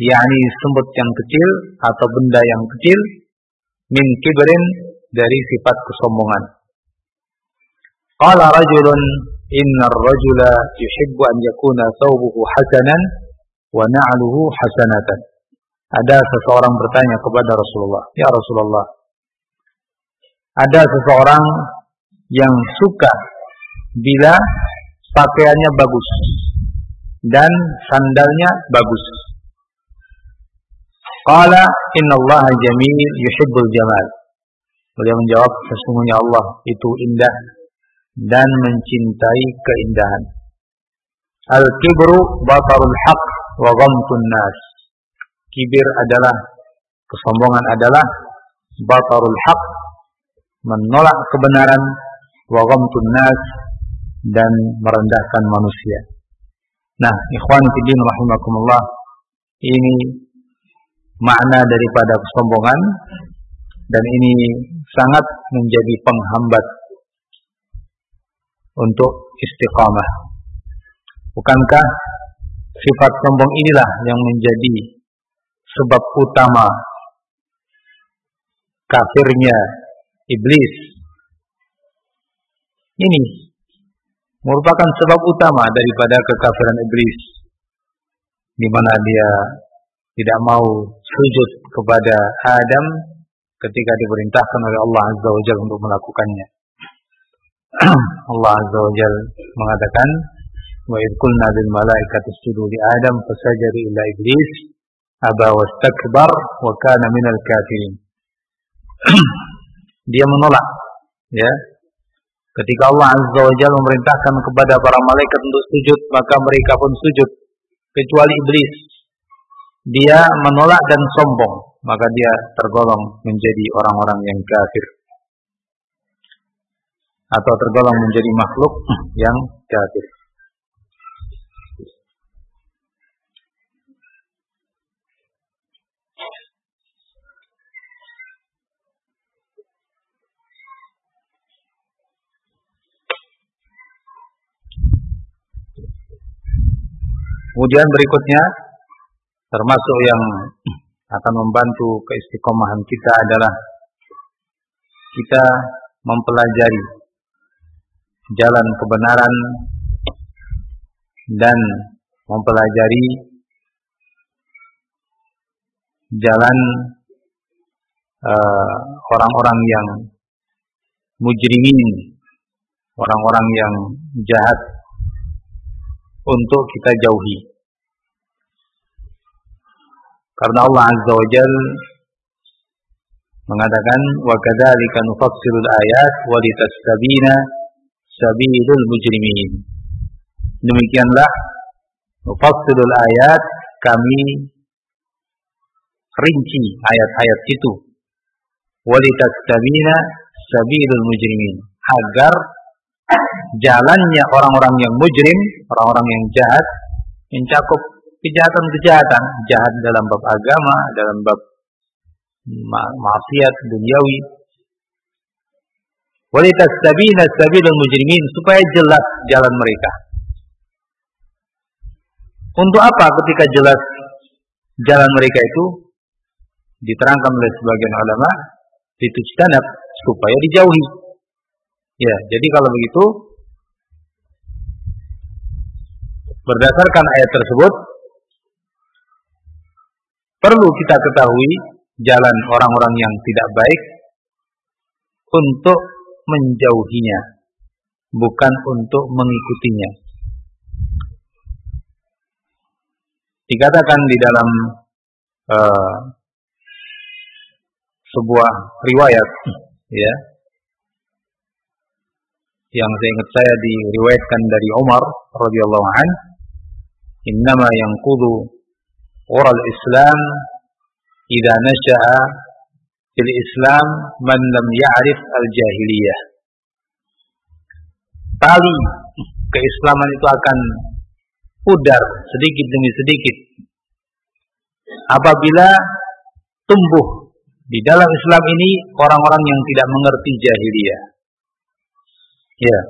yakni semut yang kecil atau benda yang kecil min kibrin dari sifat kesombongan. Qala rajulun inna ar-rajula yuhibbu an yakuna thawbuhu hasanan wa na'luhu hasanatan. Ada seseorang bertanya kepada Rasulullah, "Ya Rasulullah, ada seseorang yang suka bila pakaiannya bagus dan sandalnya bagus. Qala Allah jamil yuhibbul jamal. Beliau menjawab sesungguhnya Allah itu indah dan mencintai keindahan. Al-kibru batarul haq wa ghamtun nas. Kibir adalah kesombongan adalah batarul haq menolak kebenaran wa ghamtun nas dan merendahkan manusia. Nah, ikhwan fillah rahimakumullah, ini makna daripada kesombongan. Dan ini sangat menjadi penghambat untuk istiqamah. Bukankah sifat sombong inilah yang menjadi sebab utama kafirnya iblis? Ini merupakan sebab utama daripada kekafiran iblis. Di mana dia tidak mau sujud kepada Adam ketika diperintahkan oleh Allah Azza wa Jalla untuk melakukannya. Allah Azza wa Jalla mengatakan, "Wa idh qulna lil malaikati isjudu li Adam fasajadu illa iblis aba wastakbar wa kana minal kafirin." Dia menolak, ya. Ketika Allah Azza wa Jalla memerintahkan kepada para malaikat untuk sujud, maka mereka pun sujud kecuali iblis. Dia menolak dan sombong, maka dia tergolong menjadi orang-orang yang kafir atau tergolong menjadi makhluk yang kafir. Kemudian berikutnya termasuk yang akan membantu keistiqomahan kita adalah kita mempelajari jalan kebenaran dan mempelajari jalan eh, orang-orang uh, yang mujrimin, orang-orang yang jahat untuk kita jauhi. Karena Allah Azza wa Jal mengatakan wa kadzalika nufassilul ayat wa litastabina sabilul mujrimin. Demikianlah mufassilul ayat kami rinci ayat-ayat itu. Walitastabina sabilul mujrimin agar jalannya orang-orang yang mujrim, orang-orang yang jahat mencakup kejahatan-kejahatan, jahat dalam bab agama, dalam bab maksiat duniawi, Walitastabina sabilul mujrimin supaya jelas jalan mereka. Untuk apa ketika jelas jalan mereka itu diterangkan oleh sebagian ulama itu stanap supaya dijauhi. Ya, jadi kalau begitu berdasarkan ayat tersebut perlu kita ketahui jalan orang-orang yang tidak baik untuk menjauhinya, bukan untuk mengikutinya. Dikatakan di dalam uh, sebuah riwayat, ya, yang saya ingat saya diriwayatkan dari Umar radhiyallahu an, innama yanqudu ural Islam idza nasha'a fil Islam man lam ya'rif al-jahiliyah. Tali keislaman itu akan pudar sedikit demi sedikit apabila tumbuh di dalam Islam ini orang-orang yang tidak mengerti jahiliyah. Ya.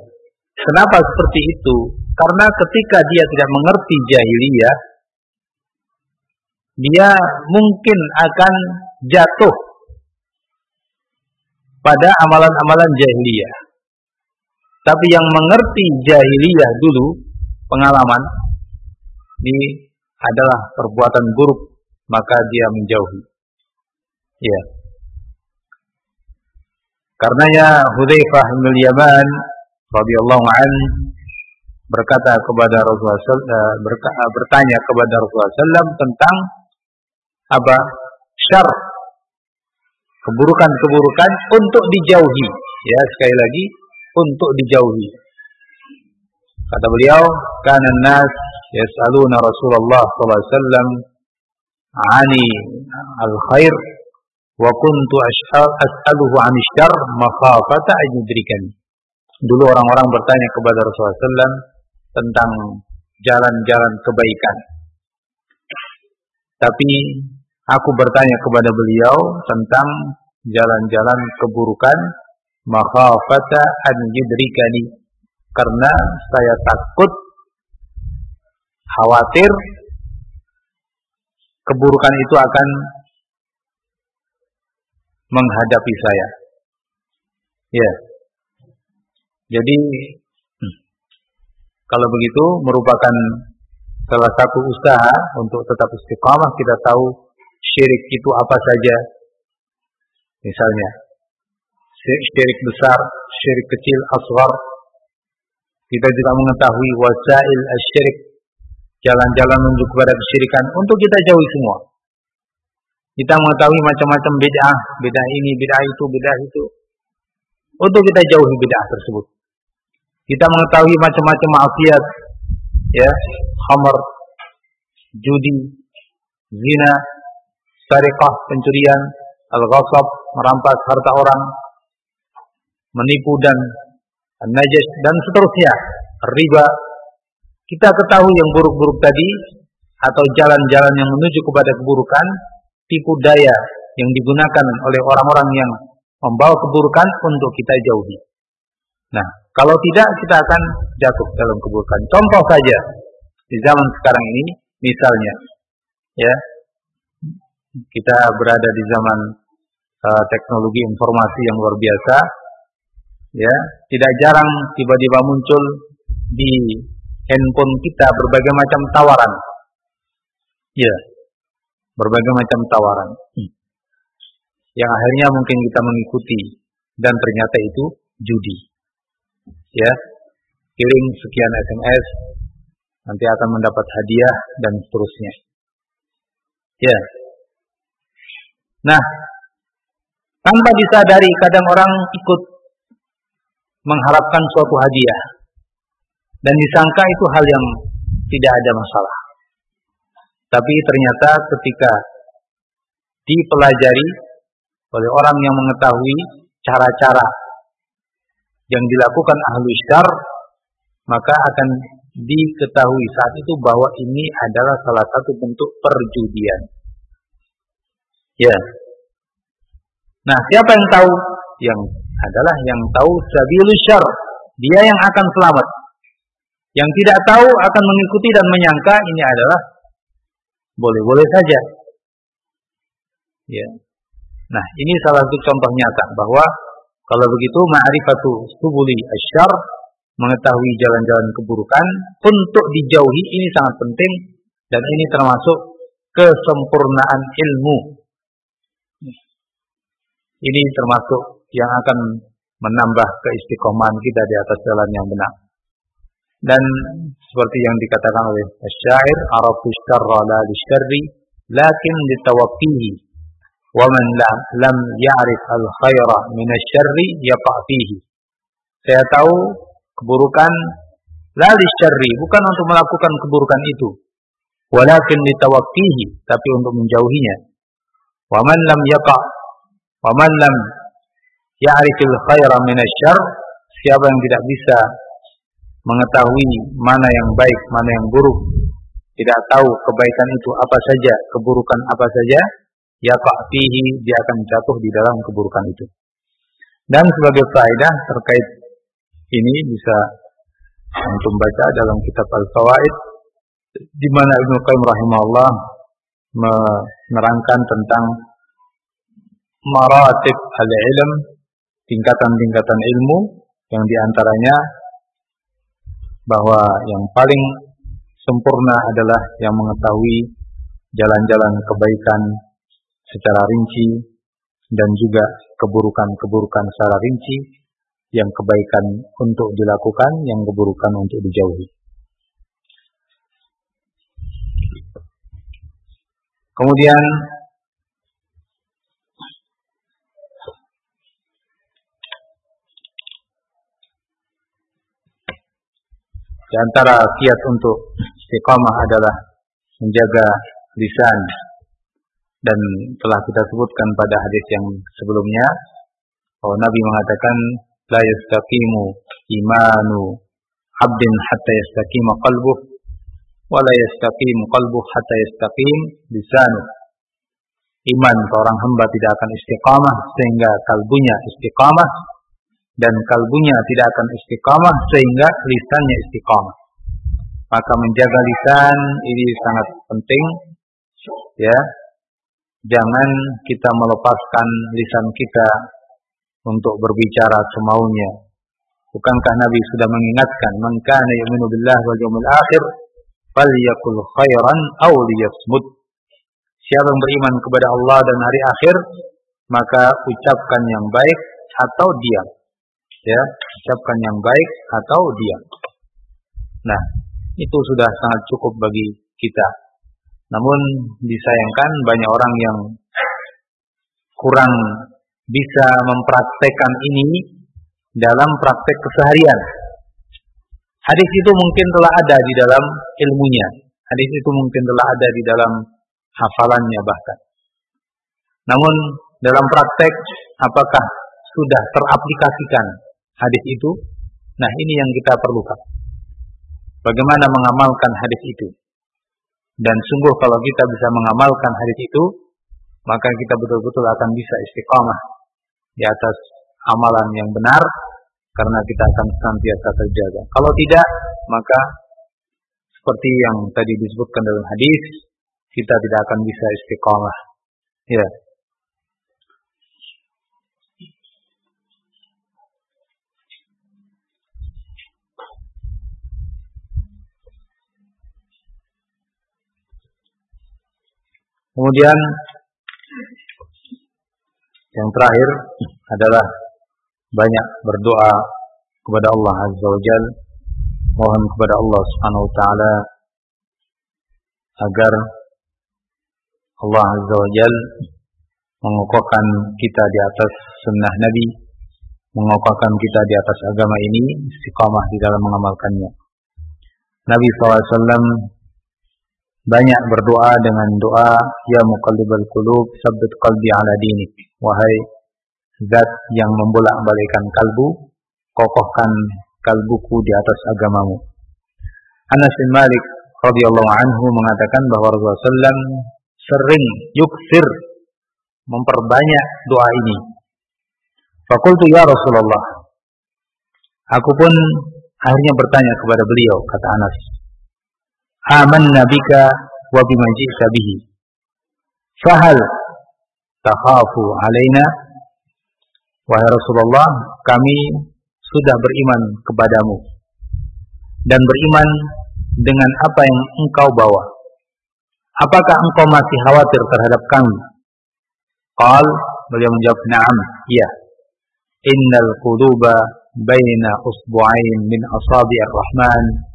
Kenapa seperti itu? Karena ketika dia tidak mengerti jahiliyah, dia mungkin akan jatuh pada amalan-amalan jahiliyah. Tapi yang mengerti jahiliyah dulu, pengalaman, ini adalah perbuatan buruk, maka dia menjauhi. Ya. Karenanya Hudzaifah bin Yaman radhiyallahu an berkata kepada Rasulullah eh, bertanya kepada Rasulullah SAW tentang apa syar keburukan-keburukan untuk dijauhi. Ya, sekali lagi untuk dijauhi. Kata beliau, "Kana nas yas'aluna Rasulullah sallallahu alaihi wasallam 'ani al-khair wa kuntu as'aluhu 'an syarr makhafata an yudrikani." Dulu orang-orang bertanya kepada Rasulullah SAW tentang jalan-jalan kebaikan. Tapi Aku bertanya kepada beliau tentang jalan-jalan keburukan makhafata an yudrikani karena saya takut khawatir keburukan itu akan menghadapi saya. Ya. Jadi hmm, kalau begitu merupakan salah satu usaha untuk tetap istiqamah kita tahu syirik itu apa saja. Misalnya syirik besar, syirik kecil, asghar. Kita juga mengetahui wasail asyirik, jalan-jalan menuju kepada kesyirikan untuk kita jauhi semua. Kita mengetahui macam-macam bid'ah, bid'ah ini, bid'ah itu, bid'ah itu. Untuk kita jauhi bid'ah tersebut. Kita mengetahui macam-macam maksiat, ya, khamar, judi, zina, syariqah, pencurian, al-ghasab, merampas harta orang, menipu dan najas dan seterusnya, riba. Kita ketahui yang buruk-buruk tadi atau jalan-jalan yang menuju kepada keburukan, tipu daya yang digunakan oleh orang-orang yang membawa keburukan untuk kita jauhi. Nah, kalau tidak kita akan jatuh dalam keburukan. Contoh saja di zaman sekarang ini, misalnya, ya, kita berada di zaman uh, teknologi informasi yang luar biasa, ya, tidak jarang tiba-tiba muncul di handphone kita berbagai macam tawaran, ya, berbagai macam tawaran, yang akhirnya mungkin kita mengikuti dan ternyata itu judi, ya, kirim sekian SMS, nanti akan mendapat hadiah dan seterusnya, ya. Nah, tanpa disadari kadang orang ikut mengharapkan suatu hadiah dan disangka itu hal yang tidak ada masalah. Tapi ternyata ketika dipelajari oleh orang yang mengetahui cara-cara yang dilakukan ahlu syar, maka akan diketahui saat itu bahwa ini adalah salah satu bentuk perjudian. Ya. Nah, siapa yang tahu? Yang adalah yang tahu sabilus syar. Dia yang akan selamat. Yang tidak tahu akan mengikuti dan menyangka ini adalah boleh-boleh saja. Ya. Nah, ini salah satu contoh nyata bahwa kalau begitu ma'rifatu subuli asyar mengetahui jalan-jalan keburukan untuk dijauhi ini sangat penting dan ini termasuk kesempurnaan ilmu. Ini termasuk yang akan menambah keistiqomahan kita di atas jalan yang benar. Dan seperti yang dikatakan oleh syair, Arafu syarra la syarri, lakin litawaqqihi. Wa man la, lam ya'rif al-khaira min syarri yaqa' fihi. Saya tahu keburukan la syarri, bukan untuk melakukan keburukan itu. Walakin litawaqqihi, tapi untuk menjauhinya. Wa man lam yaqa' wa man lam ya'rifil khaira siapa yang tidak bisa mengetahui mana yang baik, mana yang buruk, tidak tahu kebaikan itu apa saja, keburukan apa saja, ya fihi dia akan jatuh di dalam keburukan itu. Dan sebagai faedah terkait ini bisa untuk baca dalam kitab Al-Fawaid di mana Ibnu Qayyim rahimahullah menerangkan tentang maratib al-ilm tingkatan-tingkatan ilmu yang di antaranya bahwa yang paling sempurna adalah yang mengetahui jalan-jalan kebaikan secara rinci dan juga keburukan-keburukan secara rinci yang kebaikan untuk dilakukan, yang keburukan untuk dijauhi. Kemudian Di antara kiat untuk istiqamah adalah menjaga lisan. Dan telah kita sebutkan pada hadis yang sebelumnya bahwa Nabi mengatakan la yastaqimu imanu abdin hatta yastaqima qalbuh wa la yastaqimu qalbuh hatta yastaqim lisanu iman seorang hamba tidak akan istiqamah sehingga kalbunya istiqamah dan kalbunya tidak akan istiqamah sehingga lisannya istiqamah. Maka menjaga lisan ini sangat penting ya. Jangan kita melepaskan lisan kita untuk berbicara semaunya. Bukankah Nabi sudah mengingatkan, "Man kana yu'minu billahi wal yawmil akhir falyakul khairan aw liyasmut." Siapa yang beriman kepada Allah dan hari akhir, maka ucapkan yang baik atau diam. Ya, ucapkan yang baik atau diam. Nah, itu sudah sangat cukup bagi kita. Namun disayangkan banyak orang yang kurang bisa mempraktekkan ini dalam praktek keseharian. Hadis itu mungkin telah ada di dalam ilmunya. Hadis itu mungkin telah ada di dalam hafalannya bahkan. Namun dalam praktek apakah sudah teraplikasikan hadis itu? Nah, ini yang kita perlukan. Bagaimana mengamalkan hadis itu? Dan sungguh kalau kita bisa mengamalkan hadis itu, maka kita betul-betul akan bisa istiqamah di atas amalan yang benar karena kita akan senantiasa terjaga. Kalau tidak, maka seperti yang tadi disebutkan dalam hadis, kita tidak akan bisa istiqamah. Ya. Kemudian yang terakhir adalah banyak berdoa kepada Allah Azza wa Jal, mohon kepada Allah Subhanahu wa taala agar Allah Azza wa Jal mengokohkan kita di atas sunnah Nabi, mengokohkan kita di atas agama ini, istiqamah di dalam mengamalkannya. Nabi SAW banyak berdoa dengan doa ya muqallibal qulub sabbit qalbi ala dinik. Wahai zat yang membolak-balikkan kalbu kokohkan kalbuku di atas agamamu. Anas bin Malik radhiyallahu anhu mengatakan bahwa Rasulullah sering yuksir memperbanyak doa ini. Fakultu ya Rasulullah. Aku pun akhirnya bertanya kepada beliau kata Anas amanna bika wa bima ji'ta bihi. Fahal takhafu alaina? Wahai Rasulullah, kami sudah beriman kepadamu dan beriman dengan apa yang engkau bawa. Apakah engkau masih khawatir terhadap kami? Qal, beliau menjawab, "Na'am, iya. Innal quluba baina usbu'ain min asabi'ir rahman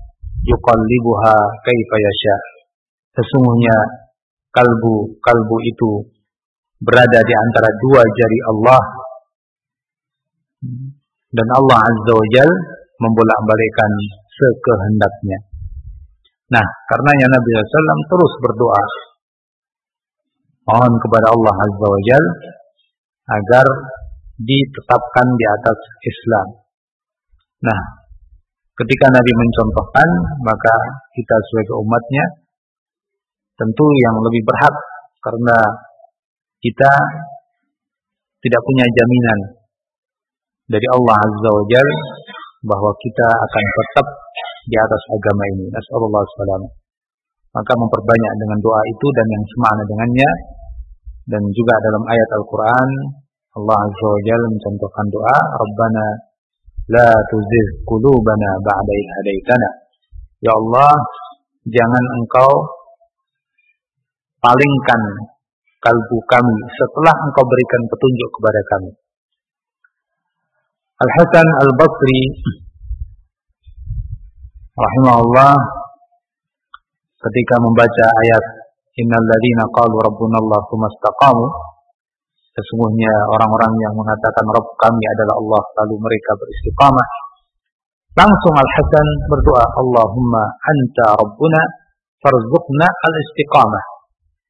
yuqallibuha kaifa yasha. Sesungguhnya kalbu kalbu itu berada di antara dua jari Allah dan Allah Azza wa Jal membolak-balikkan sekehendaknya. Nah, karenanya Nabi SAW terus berdoa mohon kepada Allah Azza wa Jal agar ditetapkan di atas Islam. Nah, Ketika Nabi mencontohkan, maka kita sebagai umatnya tentu yang lebih berhak karena kita tidak punya jaminan dari Allah Azza wa Jal bahwa kita akan tetap di atas agama ini. Nasallallahu alaihi Maka memperbanyak dengan doa itu dan yang semakna dengannya dan juga dalam ayat Al-Qur'an Allah Azza wa Jalla mencontohkan doa Rabbana La tuzigh qulubana ba'da hadaitana. Ya Allah, jangan Engkau palingkan kalbu kami setelah Engkau berikan petunjuk kepada kami. Al-Hasan Al-Basri rahimahullah ketika membaca ayat innal ladzina qalu rabbuna Allah tsumma Sesungguhnya orang-orang yang mengatakan Rabb kami adalah Allah lalu mereka beristiqamah. Langsung Al-Hasan berdoa, Allahumma anta Rabbuna farzuqna al-istiqamah.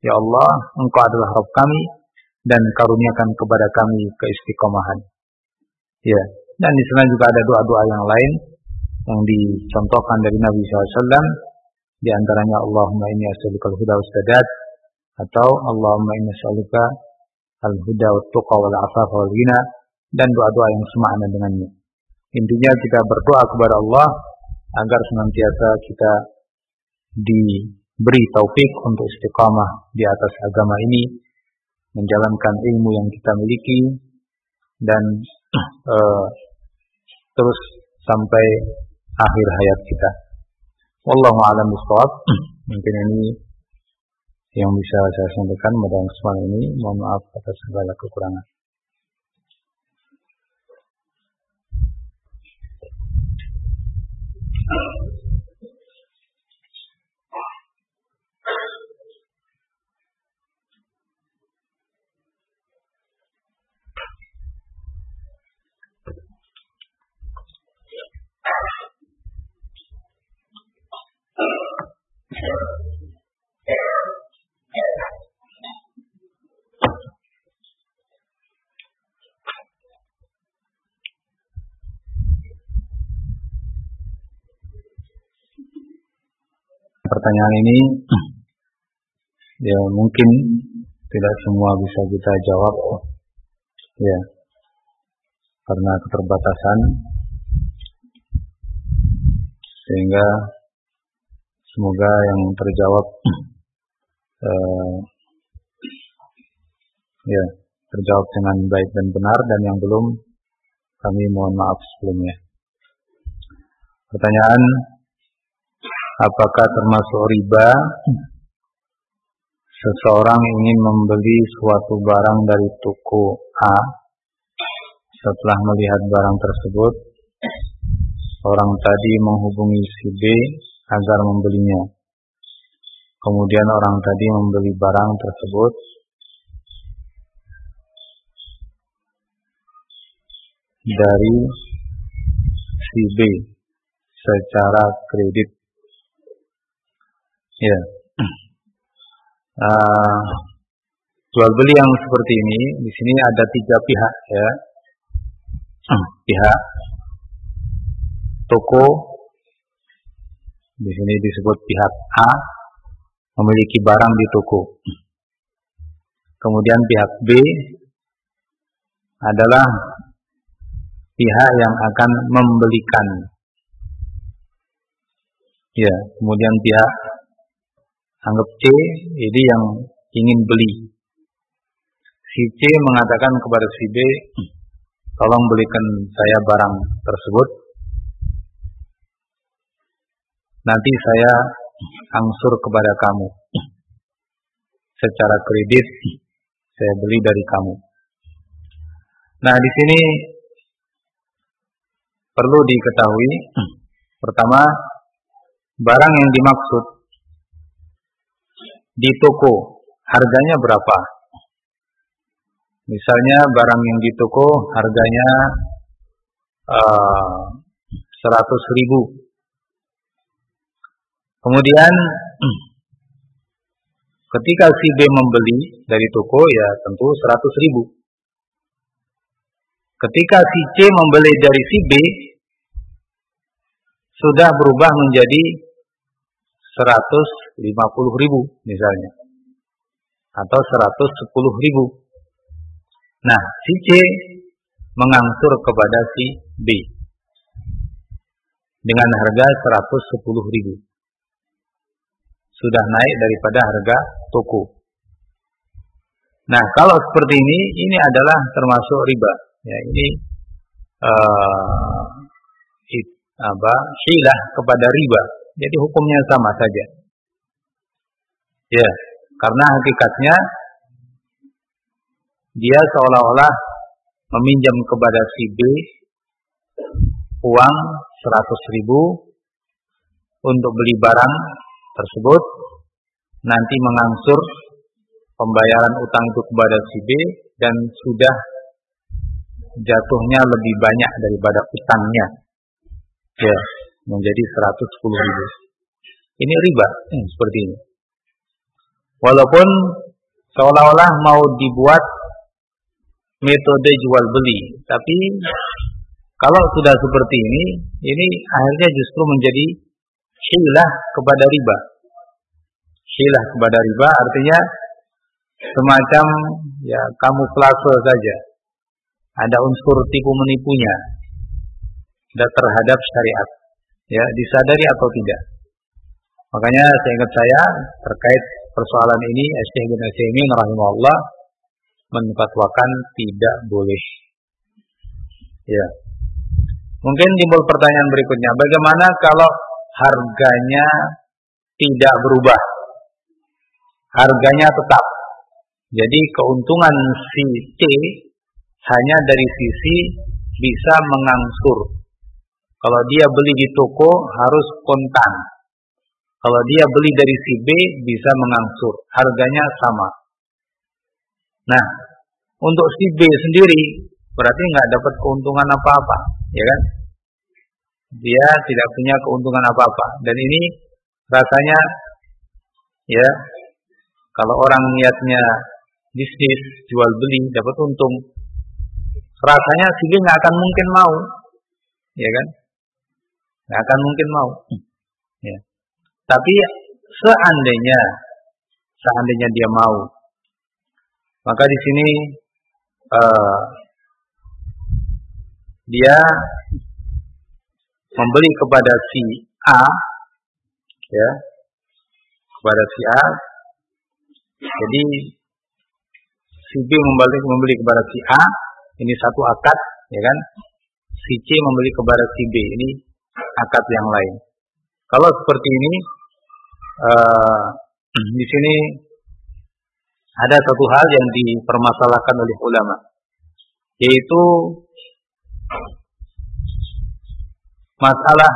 Ya Allah, Engkau adalah Rabb kami dan karuniakan kepada kami keistiqomahan. Ya, dan di sana juga ada doa-doa yang lain yang dicontohkan dari Nabi SAW. Di antaranya Allahumma inni as'aluka al-huda atau Allahumma inni as'aluka al-huda wa tuqa wal afaf wal ghina dan doa-doa yang semakna dengannya. Intinya kita berdoa kepada Allah agar senantiasa kita diberi taufik untuk istiqamah di atas agama ini, menjalankan ilmu yang kita miliki dan uh, terus sampai akhir hayat kita. Wallahu a'lam bishawab. Mungkin ini yang bisa saya sampaikan pada kesempatan ini. Mohon maaf atas segala kekurangan. Pertanyaan ini ya mungkin tidak semua bisa kita jawab ya karena keterbatasan. Sehingga semoga yang terjawab eh, ya terjawab dengan baik dan benar dan yang belum kami mohon maaf sebelumnya. Pertanyaan apakah termasuk riba? Seseorang ingin membeli suatu barang dari toko A. Setelah melihat barang tersebut orang tadi menghubungi si B agar membelinya kemudian orang tadi membeli barang tersebut dari si B secara kredit Ya. Uh, jual beli yang seperti ini di sini ada tiga pihak ya. Pihak toko di sini disebut pihak A memiliki barang di toko. Kemudian pihak B adalah pihak yang akan membelikan. Ya, kemudian pihak Anggap C ini yang ingin beli. Si C mengatakan kepada si B, tolong belikan saya barang tersebut. Nanti saya angsur kepada kamu. Secara kredit saya beli dari kamu. Nah, di sini perlu diketahui pertama barang yang dimaksud di toko harganya berapa? Misalnya barang yang di toko harganya eh, 100 ribu. Kemudian ketika si B membeli dari toko ya tentu 100 ribu. Ketika si C membeli dari si B sudah berubah menjadi 150 ribu misalnya. Atau 110 ribu. Nah si C mengangsur kepada si B dengan harga 110 ribu sudah naik daripada harga toko. Nah kalau seperti ini ini adalah termasuk riba. Ya ini uh, it, apa hilah kepada riba. Jadi hukumnya sama saja. Ya, karena hakikatnya dia seolah-olah meminjam kepada si B uang 100 ribu untuk beli barang tersebut nanti mengangsur pembayaran utang itu kepada si B dan sudah jatuhnya lebih banyak daripada utangnya. Ya, menjadi 110 ribu. Ini riba hmm, seperti ini. Walaupun seolah-olah mau dibuat metode jual beli, tapi kalau sudah seperti ini, ini akhirnya justru menjadi hilah kepada riba. Hilah kepada riba artinya semacam ya kamu kamuflase saja. Ada unsur tipu menipunya terhadap syariat ya disadari atau tidak. Makanya saya ingat saya terkait persoalan ini Syekh bin Utsaimin rahimahullah menfatwakan tidak boleh. Ya. Mungkin timbul pertanyaan berikutnya, bagaimana kalau harganya tidak berubah? Harganya tetap. Jadi keuntungan si C hanya dari sisi bisa mengangsur. Kalau dia beli di toko harus kontan. Kalau dia beli dari si B bisa mengangsur. Harganya sama. Nah, untuk si B sendiri berarti nggak dapat keuntungan apa-apa, ya kan? Dia tidak punya keuntungan apa-apa. Dan ini rasanya ya kalau orang niatnya bisnis jual beli dapat untung rasanya si B nggak akan mungkin mau ya kan nggak akan mungkin mau ya tapi seandainya seandainya dia mau maka di sini uh, dia membeli kepada si A ya kepada si A. Jadi si B membeli membeli kepada si A ini satu akad ya kan? Si C membeli kepada si B ini akad yang lain. Kalau seperti ini uh, di sini ada satu hal yang dipermasalahkan oleh ulama yaitu masalah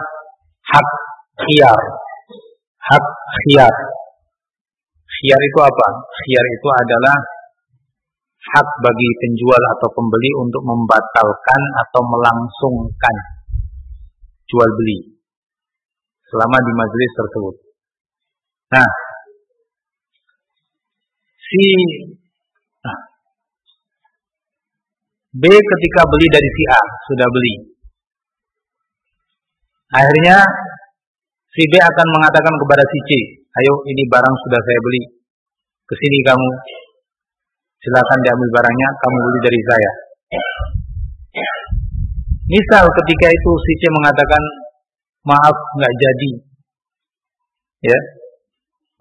hak khiyar hak khiyar khiyar itu apa khiyar itu adalah hak bagi penjual atau pembeli untuk membatalkan atau melangsungkan jual beli selama di majelis tersebut. Nah, si nah, B ketika beli dari si A sudah beli. Akhirnya si B akan mengatakan kepada si C, "Ayo, ini barang sudah saya beli. Ke sini kamu silakan diambil barangnya, kamu beli dari saya. Misal ketika itu si C mengatakan, maaf nggak jadi, ya,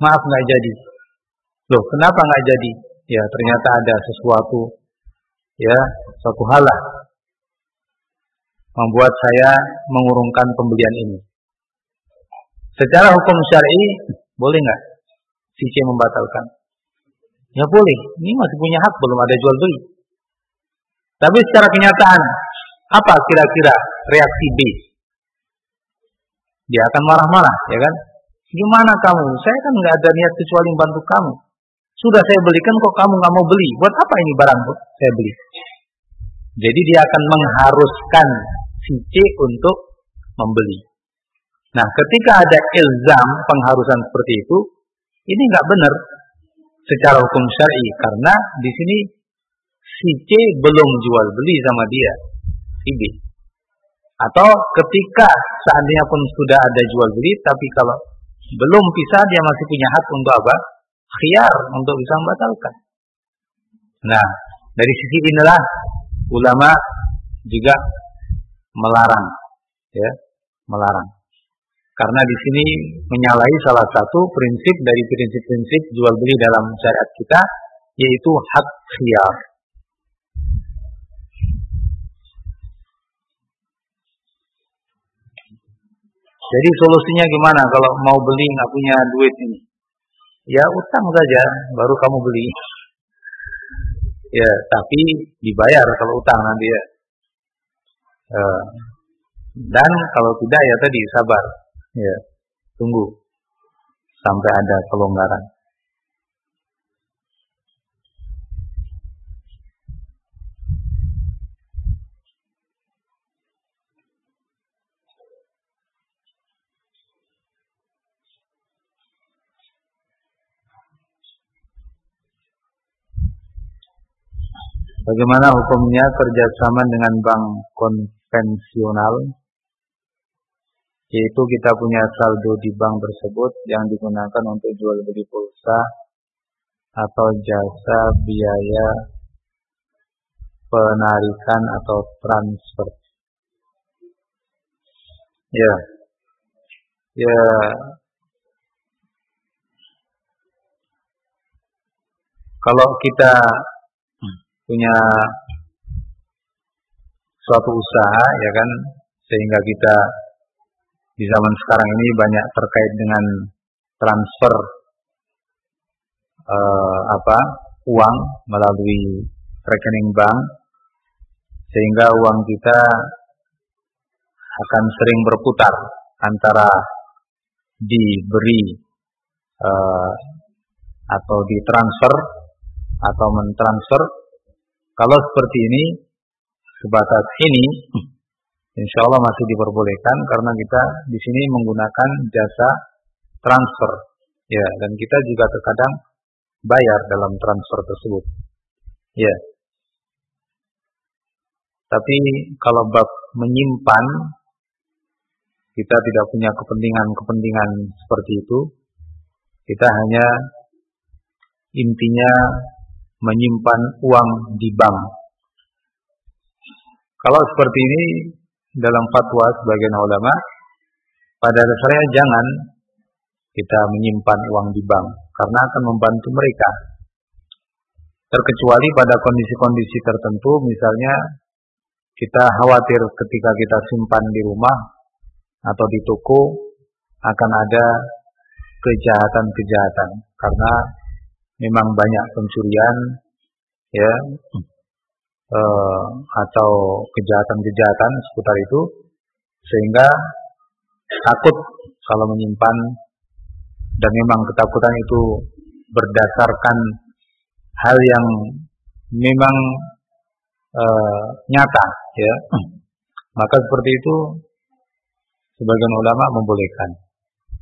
maaf nggak jadi. Loh, kenapa nggak jadi? Ya, ternyata ada sesuatu, ya, suatu halah membuat saya mengurungkan pembelian ini. Secara hukum syar'i boleh nggak si C membatalkan? Ya boleh, ini masih punya hak, belum ada jual beli. Tapi secara kenyataan, apa kira-kira reaksi B? Dia akan marah-marah, ya kan? Gimana kamu? Saya kan nggak ada niat kecuali membantu kamu. Sudah saya belikan kok kamu nggak mau beli. Buat apa ini barang saya beli? Jadi dia akan mengharuskan si C untuk membeli. Nah, ketika ada ilzam pengharusan seperti itu, ini nggak benar secara hukum syar'i karena di sini si C belum jual beli sama dia si B. Atau ketika seandainya pun sudah ada jual beli tapi kalau belum bisa dia masih punya hak untuk apa? Khiar untuk bisa membatalkan. Nah, dari sisi inilah ulama juga melarang ya, melarang. Karena di sini menyalahi salah satu prinsip dari prinsip-prinsip jual beli dalam syariat kita yaitu hak khiyar. Jadi solusinya gimana kalau mau beli nggak punya duit ini? Ya utang saja, baru kamu beli. Ya, tapi dibayar kalau utang nanti ya. Eh, dan kalau tidak ya tadi sabar. Ya, tunggu sampai ada kelonggaran. Bagaimana hukumnya kerjasama dengan bank konvensional yaitu kita punya saldo di bank tersebut yang digunakan untuk jual beli pulsa atau jasa biaya penarikan atau transfer. Ya. Ya. Kalau kita punya suatu usaha ya kan? Sehingga kita di zaman sekarang ini banyak terkait dengan transfer uh, apa? Uang melalui rekening bank. Sehingga uang kita akan sering berputar antara diberi uh, atau ditransfer atau mentransfer. Kalau seperti ini sebatas ini insya Allah masih diperbolehkan karena kita di sini menggunakan jasa transfer. Ya dan kita juga terkadang bayar dalam transfer tersebut. Ya. Tapi kalau bab menyimpan kita tidak punya kepentingan-kepentingan seperti itu kita hanya intinya menyimpan uang di bank kalau seperti ini dalam fatwa sebagian ulama pada dasarnya jangan kita menyimpan uang di bank karena akan membantu mereka. Terkecuali pada kondisi-kondisi tertentu misalnya kita khawatir ketika kita simpan di rumah atau di toko akan ada kejahatan-kejahatan karena memang banyak pencurian ya uh, atau kejahatan-kejahatan seputar itu sehingga takut kalau menyimpan. Dan memang ketakutan itu berdasarkan hal yang memang uh, nyata ya. Maka seperti itu sebagian ulama membolehkan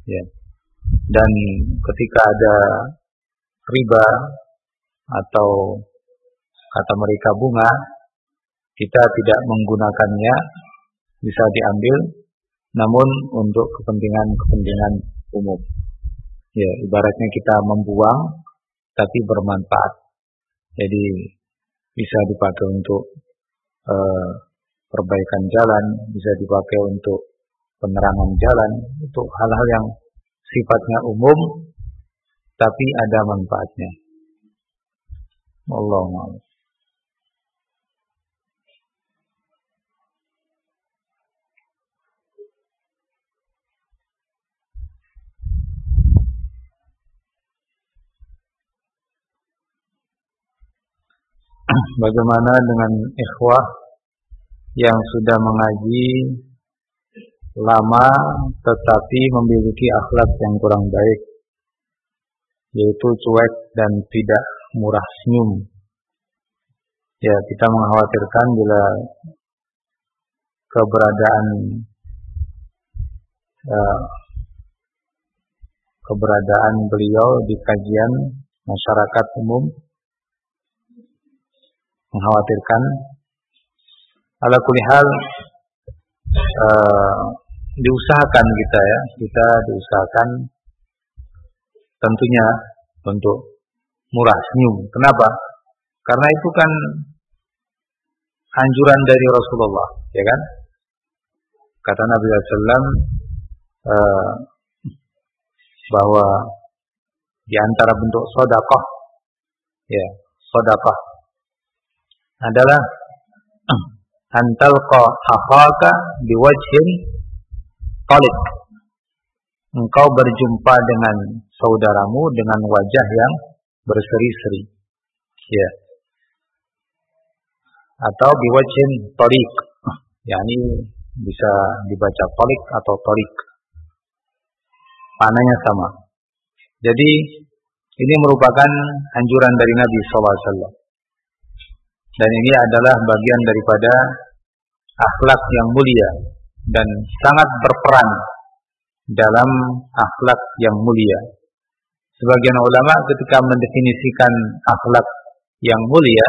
ya. Dan ketika ada riba atau kata mereka bunga, kita tidak menggunakannya, bisa diambil, namun untuk kepentingan-kepentingan umum. Ya, ibaratnya kita membuang, tapi bermanfaat. Jadi bisa dipakai untuk uh, perbaikan jalan, bisa dipakai untuk penerangan jalan, untuk hal-hal yang sifatnya umum, tapi ada manfaatnya. Allah bagaimana dengan ikhwah yang sudah mengaji lama tetapi memiliki akhlak yang kurang baik yaitu cuek dan tidak murah senyum? Ya kita mengkhawatirkan bila keberadaan uh, keberadaan beliau di kajian masyarakat umum mengkhawatirkan. Ala kulihal uh, diusahakan kita ya, kita diusahakan tentunya untuk murah senyum. Kenapa? Karena itu kan anjuran dari Rasulullah, ya kan? Kata Nabi SAW uh, bahwa di antara bentuk sodakoh, ya sodakoh adalah antalqa akhaka biwajhin talib. Engkau berjumpa dengan saudaramu dengan wajah yang berseri-seri. Ya. Atau biwajhin tariq. yakni bisa dibaca tariq atau tariq. Pananya sama. Jadi ini merupakan anjuran dari Nabi wasallam dan ini adalah bagian daripada akhlak yang mulia dan sangat berperan dalam akhlak yang mulia. Sebagian ulama ketika mendefinisikan akhlak yang mulia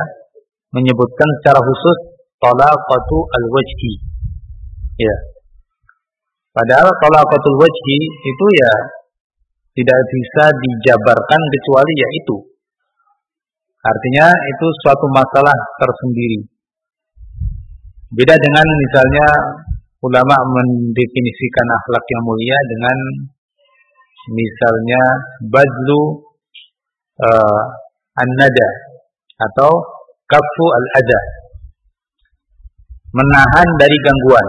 menyebutkan secara khusus talaqatu al-wajhi. Ya. Padahal talaqatul wajhi itu ya tidak bisa dijabarkan kecuali yaitu Artinya itu suatu masalah tersendiri. Beda dengan misalnya ulama mendefinisikan akhlak yang mulia dengan misalnya badlu uh, an-nada atau kafu al-ada. Menahan dari gangguan.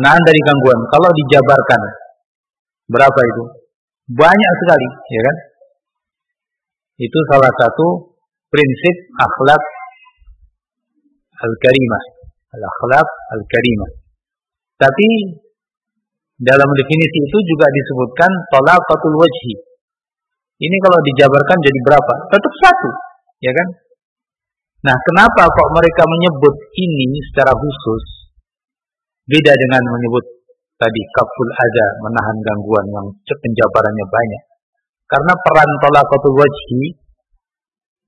Menahan dari gangguan. Kalau dijabarkan, berapa itu? Banyak sekali, ya kan? Itu salah satu prinsip akhlak al-karimah. Al-akhlak al-karimah. Tapi dalam definisi itu juga disebutkan talaqatul wajhi. Ini kalau dijabarkan jadi berapa? Tetap satu, ya kan? Nah, kenapa kok mereka menyebut ini secara khusus beda dengan menyebut tadi kaful ada menahan gangguan yang penjabarannya banyak? Karena peran talaqatul wajhi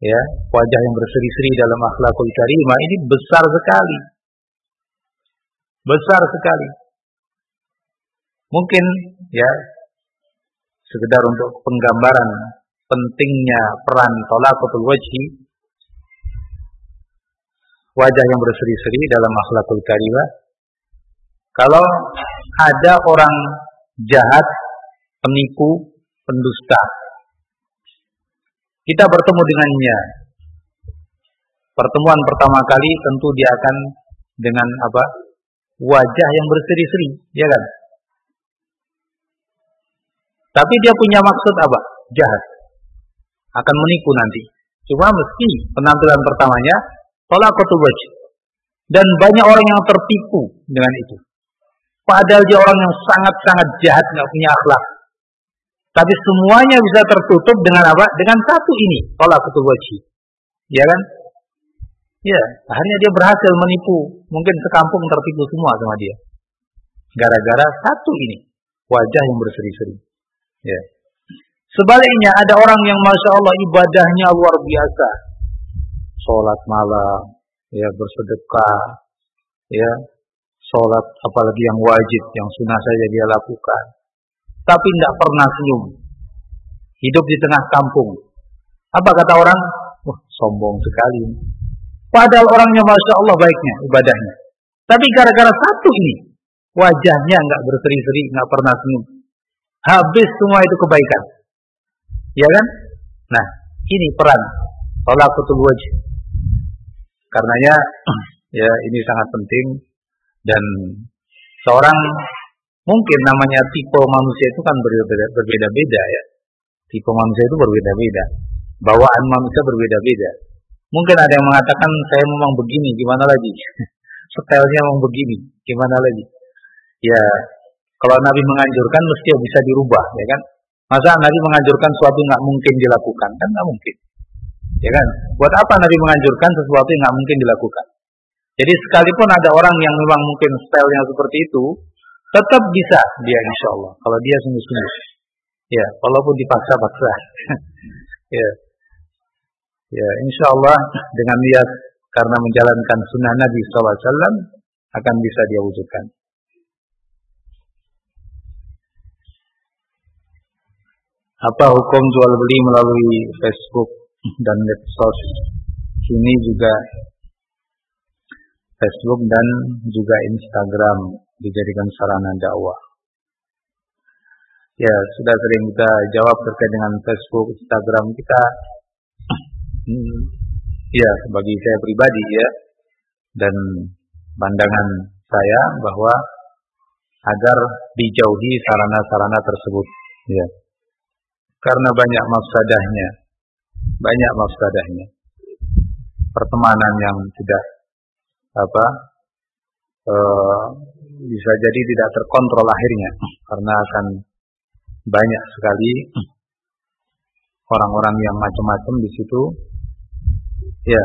ya, wajah yang berseri-seri dalam akhlakul karimah ini besar sekali. Besar sekali. Mungkin ya sekedar untuk penggambaran pentingnya peran talaqatul wajhi wajah yang berseri-seri dalam akhlakul karimah kalau ada orang jahat, penipu, pendusta kita bertemu dengannya pertemuan pertama kali tentu dia akan dengan apa wajah yang berseri-seri ya kan tapi dia punya maksud apa? Jahat. Akan menipu nanti. Cuma mesti penampilan pertamanya tolak wajh. Dan banyak orang yang tertipu dengan itu. Padahal dia orang yang sangat-sangat jahat, nggak punya akhlak. Tapi semuanya bisa tertutup dengan apa? Dengan satu ini, tolak wajh. Ya kan? Ya, akhirnya dia berhasil menipu. Mungkin sekampung tertipu semua sama dia. Gara-gara satu ini, wajah yang berseri-seri. Ya. Sebaliknya ada orang yang masya Allah ibadahnya luar biasa, sholat malam, ya bersedekah, ya sholat apalagi yang wajib, yang sunnah saja dia lakukan, tapi tidak pernah senyum, hidup di tengah kampung. Apa kata orang? Wah sombong sekali. Padahal orangnya masya Allah baiknya ibadahnya, tapi gara-gara satu ini wajahnya nggak berseri-seri, nggak pernah senyum habis semua itu kebaikan. Ya kan? Nah, ini peran talaqatul wajh. Karenanya ya ini sangat penting dan seorang mungkin namanya tipe manusia itu kan berbeda-beda ya. Tipe manusia itu berbeda-beda. Bawaan manusia berbeda-beda. Mungkin ada yang mengatakan saya memang begini, gimana lagi? Stylenya memang begini, gimana lagi? Ya, kalau Nabi menganjurkan mesti bisa dirubah, ya kan? Masa Nabi menganjurkan sesuatu nggak mungkin dilakukan? Kan nggak mungkin. Ya kan? Buat apa Nabi menganjurkan sesuatu yang nggak mungkin dilakukan? Jadi sekalipun ada orang yang memang mungkin stylenya seperti itu, tetap bisa dia insya Allah. Kalau dia sungguh-sungguh. Ya, walaupun dipaksa-paksa. ya. Ya, insya Allah dengan niat karena menjalankan sunnah Nabi SAW akan bisa dia wujudkan. Apa hukum jual beli melalui Facebook dan medsos? Ini juga Facebook dan juga Instagram dijadikan sarana dakwah. Ya, sudah sering kita jawab terkait dengan Facebook, Instagram kita. Hmm, ya, bagi saya pribadi ya, dan pandangan saya bahwa agar dijauhi sarana-sarana tersebut. Ya karena banyak mafsadahnya. Banyak mafsadahnya. Pertemanan yang tidak apa e, bisa jadi tidak terkontrol akhirnya karena akan banyak sekali orang-orang yang macam-macam di situ. Ya.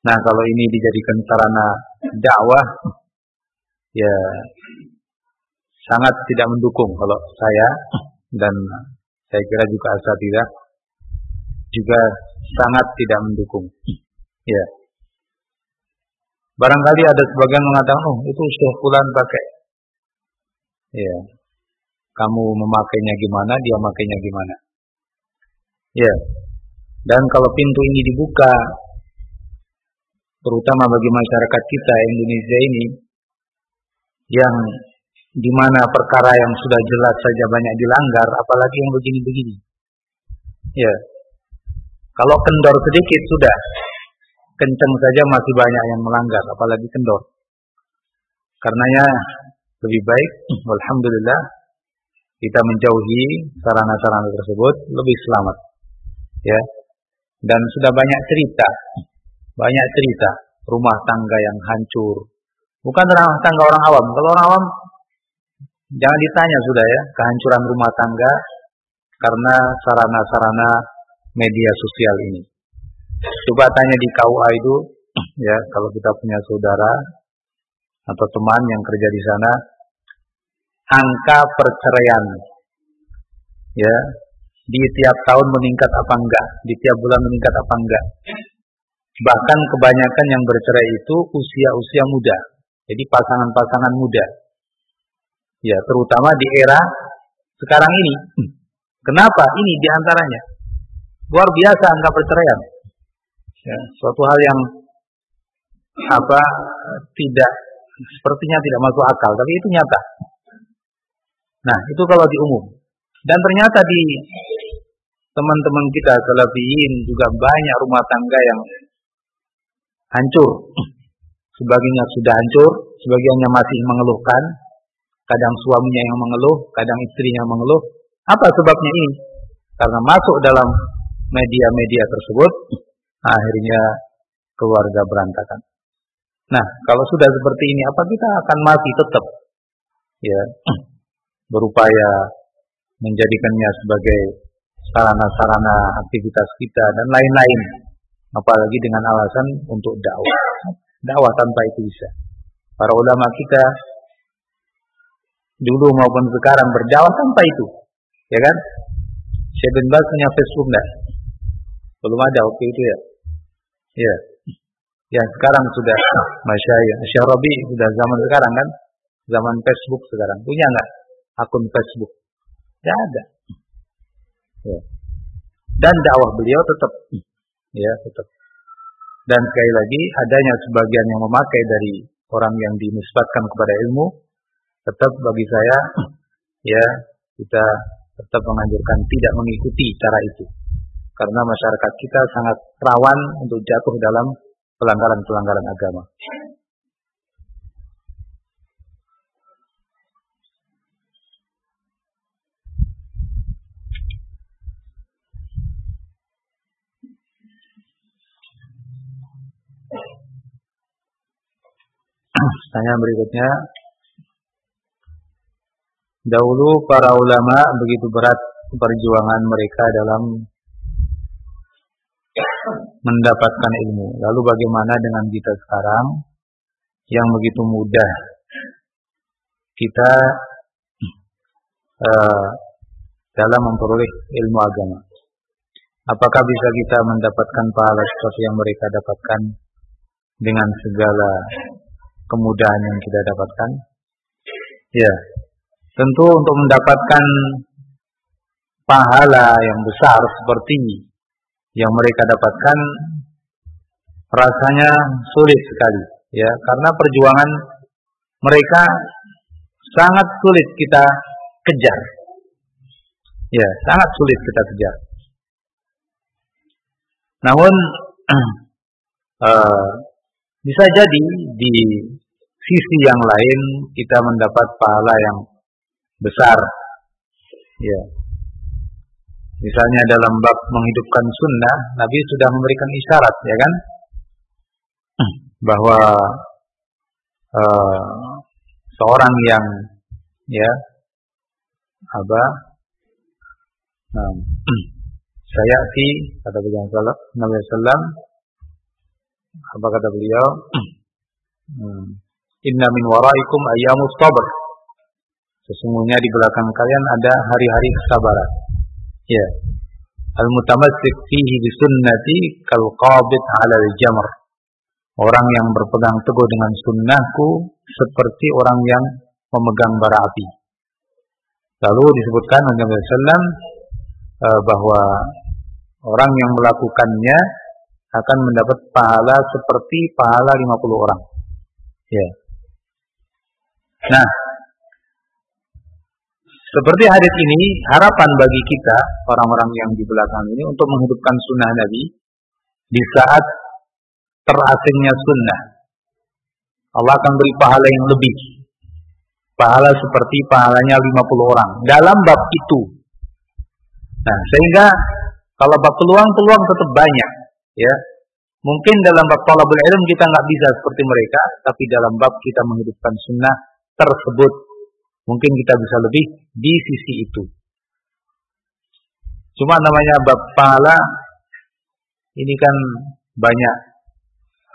Nah, kalau ini dijadikan sarana dakwah ya sangat tidak mendukung kalau saya dan saya kira juga asatidah juga sangat tidak mendukung. Ya. Barangkali ada sebagian mengatakan, oh itu Syekh Fulan pakai. Ya. Kamu memakainya gimana, dia makainya gimana. Ya. Dan kalau pintu ini dibuka, terutama bagi masyarakat kita Indonesia ini, yang di mana perkara yang sudah jelas saja banyak dilanggar, apalagi yang begini-begini. Ya. Kalau kendor sedikit sudah, kenceng saja masih banyak yang melanggar, apalagi kendor. Karenanya lebih baik, alhamdulillah, kita menjauhi sarana-sarana tersebut lebih selamat. Ya. Dan sudah banyak cerita, banyak cerita rumah tangga yang hancur. Bukan rumah tangga orang awam. Kalau orang awam jangan ditanya sudah ya kehancuran rumah tangga karena sarana-sarana media sosial ini. Coba tanya di KUA itu ya kalau kita punya saudara atau teman yang kerja di sana angka perceraian ya di tiap tahun meningkat apa enggak, di tiap bulan meningkat apa enggak. Bahkan kebanyakan yang bercerai itu usia-usia muda. Jadi pasangan-pasangan muda. Ya, terutama di era sekarang ini. Kenapa? Ini di antaranya. Luar biasa angka perceraian. Ya, suatu hal yang apa tidak sepertinya tidak masuk akal, tapi itu nyata. Nah, itu kalau di umum. Dan ternyata di teman-teman kita salafiyin juga banyak rumah tangga yang hancur. Sebagiannya sudah hancur, sebagiannya masih mengeluhkan. Kadang suaminya yang mengeluh, kadang istrinya mengeluh. Apa sebabnya ini? Karena masuk dalam media-media tersebut, akhirnya keluarga berantakan. Nah, kalau sudah seperti ini, apa kita akan masih tetap ya berupaya menjadikannya sebagai sarana-sarana aktivitas kita dan lain-lain. Apalagi dengan alasan untuk dakwah. Dakwah tanpa itu bisa. Para ulama kita dulu maupun sekarang berdakwah tanpa itu. Ya kan? Syekh bin punya Facebook enggak? Belum ada waktu itu ya. Ya. Ya sekarang sudah Masya Allah. Syekh Robi sudah zaman sekarang kan? Zaman Facebook sekarang. Punya enggak akun Facebook? Tidak ada. Ya. Dan dakwah beliau tetap ya tetap. Dan sekali lagi adanya sebagian yang memakai dari orang yang dinisbatkan kepada ilmu tetap bagi saya ya kita tetap menganjurkan tidak mengikuti cara itu. Karena masyarakat kita sangat rawan untuk jatuh dalam pelanggaran-pelanggaran agama. Tanya berikutnya. Dahulu para ulama begitu berat perjuangan mereka dalam mendapatkan ilmu. Lalu bagaimana dengan kita sekarang yang begitu mudah kita uh, dalam memperoleh ilmu agama? Apakah bisa kita mendapatkan pahala seperti yang mereka dapatkan dengan segala kemudahan yang kita dapatkan? Ya, tentu untuk mendapatkan pahala yang besar seperti yang mereka dapatkan rasanya sulit sekali ya karena perjuangan mereka sangat sulit kita kejar ya sangat sulit kita kejar namun uh, bisa jadi di sisi yang lain kita mendapat pahala yang besar. Ya. Misalnya dalam bab menghidupkan sunnah, Nabi sudah memberikan isyarat, ya kan? Bahwa uh, seorang yang ya apa nah, saya si kata beliau Nabi Sallam apa kata beliau hmm, Inna min waraikum ayyamus sabr. Sesungguhnya di belakang kalian ada hari-hari kesabaran. Ya. Al-mutamassik fihi bi sunnati kal qabid 'ala al-jamr. Orang yang berpegang teguh dengan sunnahku seperti orang yang memegang bara api. Lalu disebutkan oleh Nabi Sallam eh, bahwa orang yang melakukannya akan mendapat pahala seperti pahala 50 orang. Ya. Nah, seperti hadis ini, harapan bagi kita, orang-orang yang di belakang ini, untuk menghidupkan sunnah Nabi di saat terasingnya sunnah. Allah akan beri pahala yang lebih. Pahala seperti pahalanya 50 orang dalam bab itu. Nah, sehingga kalau bab peluang-peluang tetap banyak, ya. Mungkin dalam bab talabul ilm kita nggak bisa seperti mereka, tapi dalam bab kita menghidupkan sunnah tersebut mungkin kita bisa lebih di sisi itu. Cuma namanya bab pahala ini kan banyak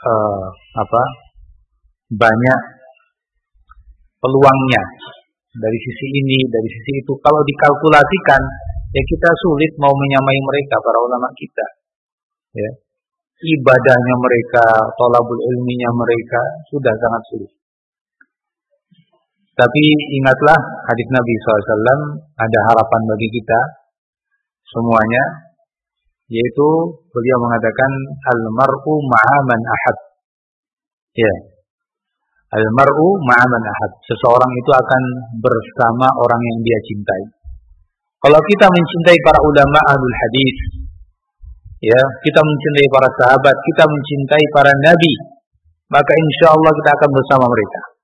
uh, apa? Banyak peluangnya dari sisi ini, dari sisi itu. Kalau dikalkulasikan, ya kita sulit mau menyamai mereka para ulama kita. Ya. Ibadahnya mereka, tolabul ilminya mereka sudah sangat sulit. Tapi ingatlah hadis Nabi SAW ada harapan bagi kita semuanya yaitu beliau mengatakan al-mar'u ma'aman ahad. Ya. Al-mar'u ma'aman ahad. Seseorang itu akan bersama orang yang dia cintai. Kalau kita mencintai para ulama ahlul hadis, ya, kita mencintai para sahabat, kita mencintai para nabi, maka insya Allah kita akan bersama mereka.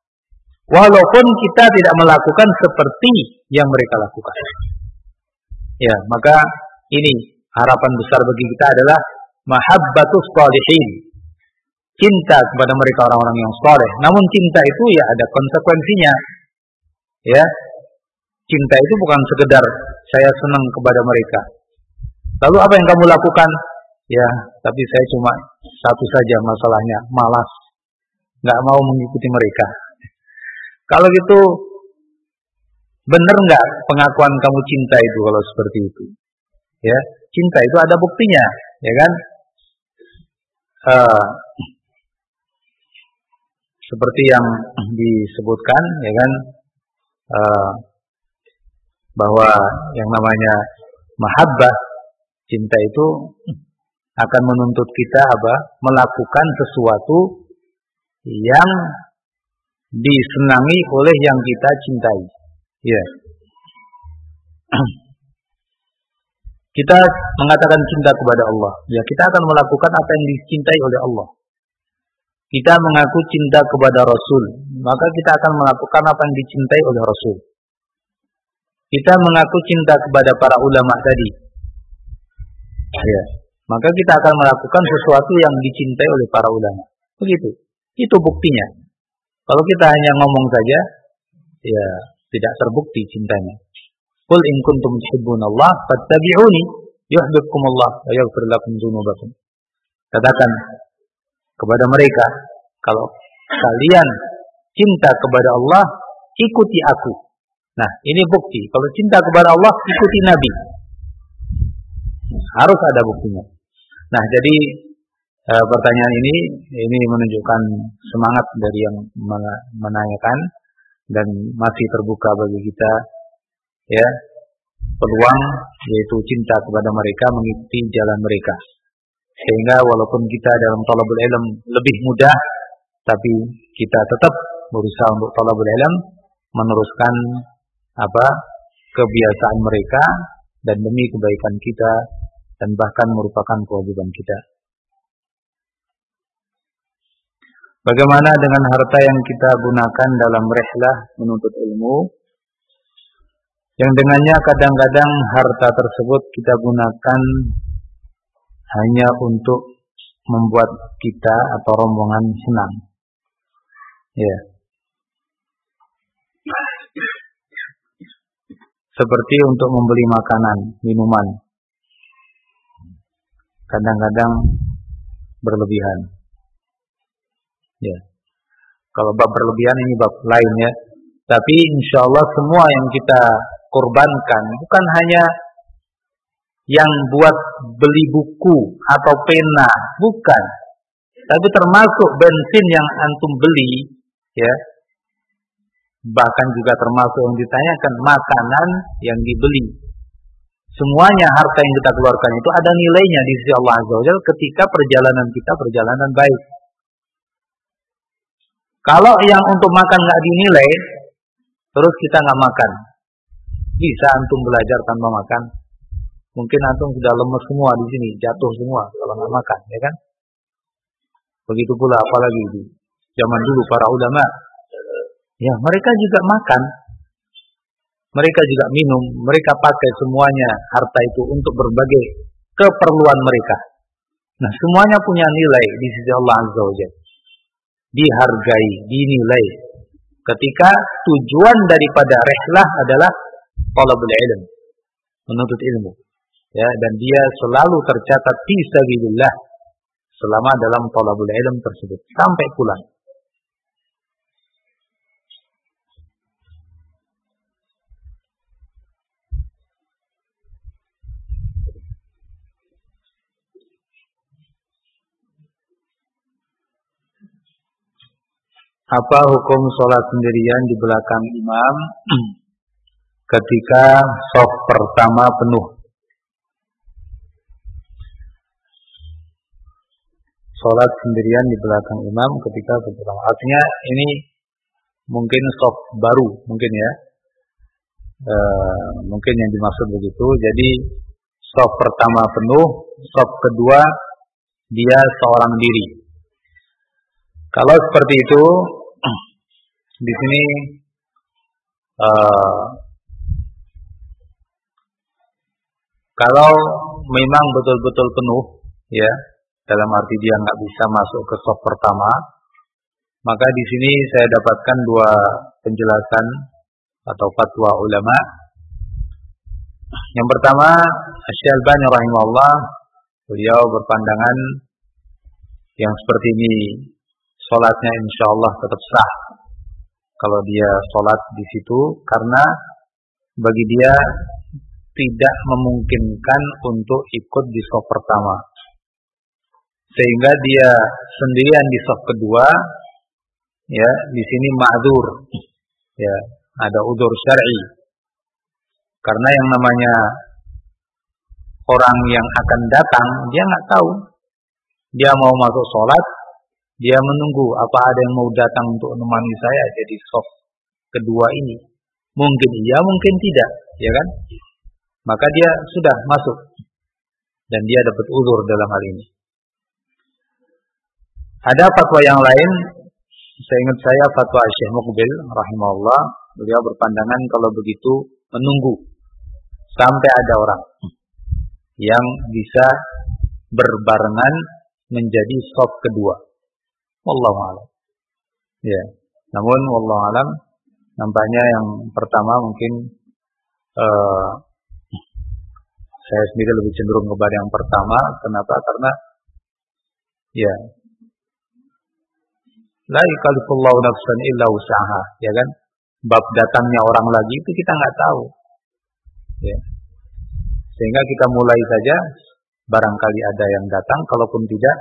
Walaupun kita tidak melakukan seperti yang mereka lakukan. Ya, maka ini harapan besar bagi kita adalah mahabbatus salihin. Cinta kepada mereka orang-orang yang soleh. Namun cinta itu ya ada konsekuensinya. Ya, cinta itu bukan sekedar saya senang kepada mereka. Lalu apa yang kamu lakukan? Ya, tapi saya cuma satu saja masalahnya, malas. Nggak mau mengikuti mereka. Kalau gitu, benar nggak pengakuan kamu cinta itu kalau seperti itu? Ya, cinta itu ada buktinya, ya kan? Uh, seperti yang disebutkan, ya kan? Uh, bahwa yang namanya mahabbah cinta itu akan menuntut kita apa? melakukan sesuatu yang disenangi oleh yang kita cintai. Ya. Kita mengatakan cinta kepada Allah, ya kita akan melakukan apa yang dicintai oleh Allah. Kita mengaku cinta kepada Rasul, maka kita akan melakukan apa yang dicintai oleh Rasul. Kita mengaku cinta kepada para ulama tadi, ya, maka kita akan melakukan sesuatu yang dicintai oleh para ulama. Begitu. Itu buktinya. Kalau kita hanya ngomong saja, ya tidak terbukti cintanya. Qul in kuntum Allah fattabi'uni yuhibbukumullah wa yaghfir lakum dzunubakum. Katakan kepada mereka, kalau kalian cinta kepada Allah, ikuti aku. Nah, ini bukti. Kalau cinta kepada Allah, ikuti Nabi. Harus ada buktinya. Nah, jadi e, pertanyaan ini ini menunjukkan semangat dari yang menanyakan dan masih terbuka bagi kita ya peluang yaitu cinta kepada mereka mengikuti jalan mereka sehingga walaupun kita dalam talabul ilm lebih mudah tapi kita tetap berusaha untuk talabul ilm meneruskan apa kebiasaan mereka dan demi kebaikan kita dan bahkan merupakan kewajiban kita. Bagaimana dengan harta yang kita gunakan dalam rehlah menuntut ilmu? Yang dengannya kadang-kadang harta tersebut kita gunakan hanya untuk membuat kita atau rombongan senang. Ya. Seperti untuk membeli makanan, minuman. Kadang-kadang berlebihan. Ya. Kalau bab berlebihan ini bab lain ya. Tapi insya Allah semua yang kita korbankan bukan hanya yang buat beli buku atau pena, bukan. Tapi termasuk bensin yang antum beli, ya. Bahkan juga termasuk yang ditanyakan makanan yang dibeli. Semuanya harta yang kita keluarkan itu ada nilainya di sisi Allah Azza wa ketika perjalanan kita perjalanan baik. Kalau yang untuk makan nggak dinilai, terus kita nggak makan, bisa antum belajar tanpa makan. Mungkin antum sudah lemes semua di sini, jatuh semua kalau nggak makan, ya kan? Begitu pula apalagi di zaman dulu para ulama. Ya, mereka juga makan. Mereka juga minum, mereka pakai semuanya harta itu untuk berbagai keperluan mereka. Nah, semuanya punya nilai di sisi Allah Azza wa Jalla. Dihargai, dinilai. Ketika tujuan daripada rehlah adalah talabul ilm, menuntut ilmu. Ya, dan dia selalu tercatat fi sabilillah selama dalam talabul ilm tersebut sampai pulang. Apa hukum sholat sendirian di belakang imam ketika soft pertama penuh? Sholat sendirian di belakang imam ketika pertama. Artinya ini mungkin soft baru, mungkin ya. E, mungkin yang dimaksud begitu. Jadi soft pertama penuh, soft kedua dia seorang diri. Kalau seperti itu, di sini uh, kalau memang betul-betul penuh ya dalam arti dia nggak bisa masuk ke soft pertama maka di sini saya dapatkan dua penjelasan atau fatwa ulama. Yang pertama Asy-Syalbani rahimahullah beliau berpandangan yang seperti ini sholatnya insya Allah tetap sah kalau dia sholat di situ karena bagi dia tidak memungkinkan untuk ikut di soft pertama. Sehingga dia sendirian di soft kedua ya di sini ma'dur ya ada udur syar'i. Karena yang namanya orang yang akan datang dia nggak tahu. Dia mau masuk sholat dia menunggu apa ada yang mau datang untuk menemani saya jadi soft kedua ini. Mungkin iya, mungkin tidak, ya kan? Maka dia sudah masuk dan dia dapat uzur dalam hal ini. Ada fatwa yang lain, saya ingat saya fatwa Syekh Muqbil rahimahullah, beliau berpandangan kalau begitu menunggu sampai ada orang yang bisa berbarengan menjadi soft kedua. Wallahu alam. Ya. Namun wallahu alam nampaknya yang pertama mungkin uh, saya sendiri lebih cenderung kepada yang pertama. Kenapa? Karena ya la yukallifullahu nafsan illa usaha, ya kan? Bab datangnya orang lagi itu kita nggak tahu. Ya. Sehingga kita mulai saja barangkali ada yang datang, kalaupun tidak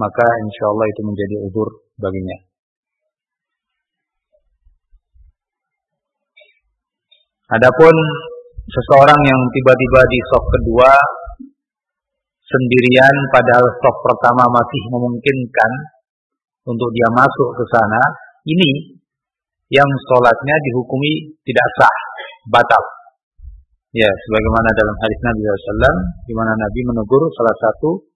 maka insya Allah itu menjadi udur baginya. Adapun seseorang yang tiba-tiba di soft kedua sendirian padahal soft pertama masih memungkinkan untuk dia masuk ke sana, ini yang sholatnya dihukumi tidak sah, batal. Ya, sebagaimana dalam hadis Nabi SAW, di mana Nabi menegur salah satu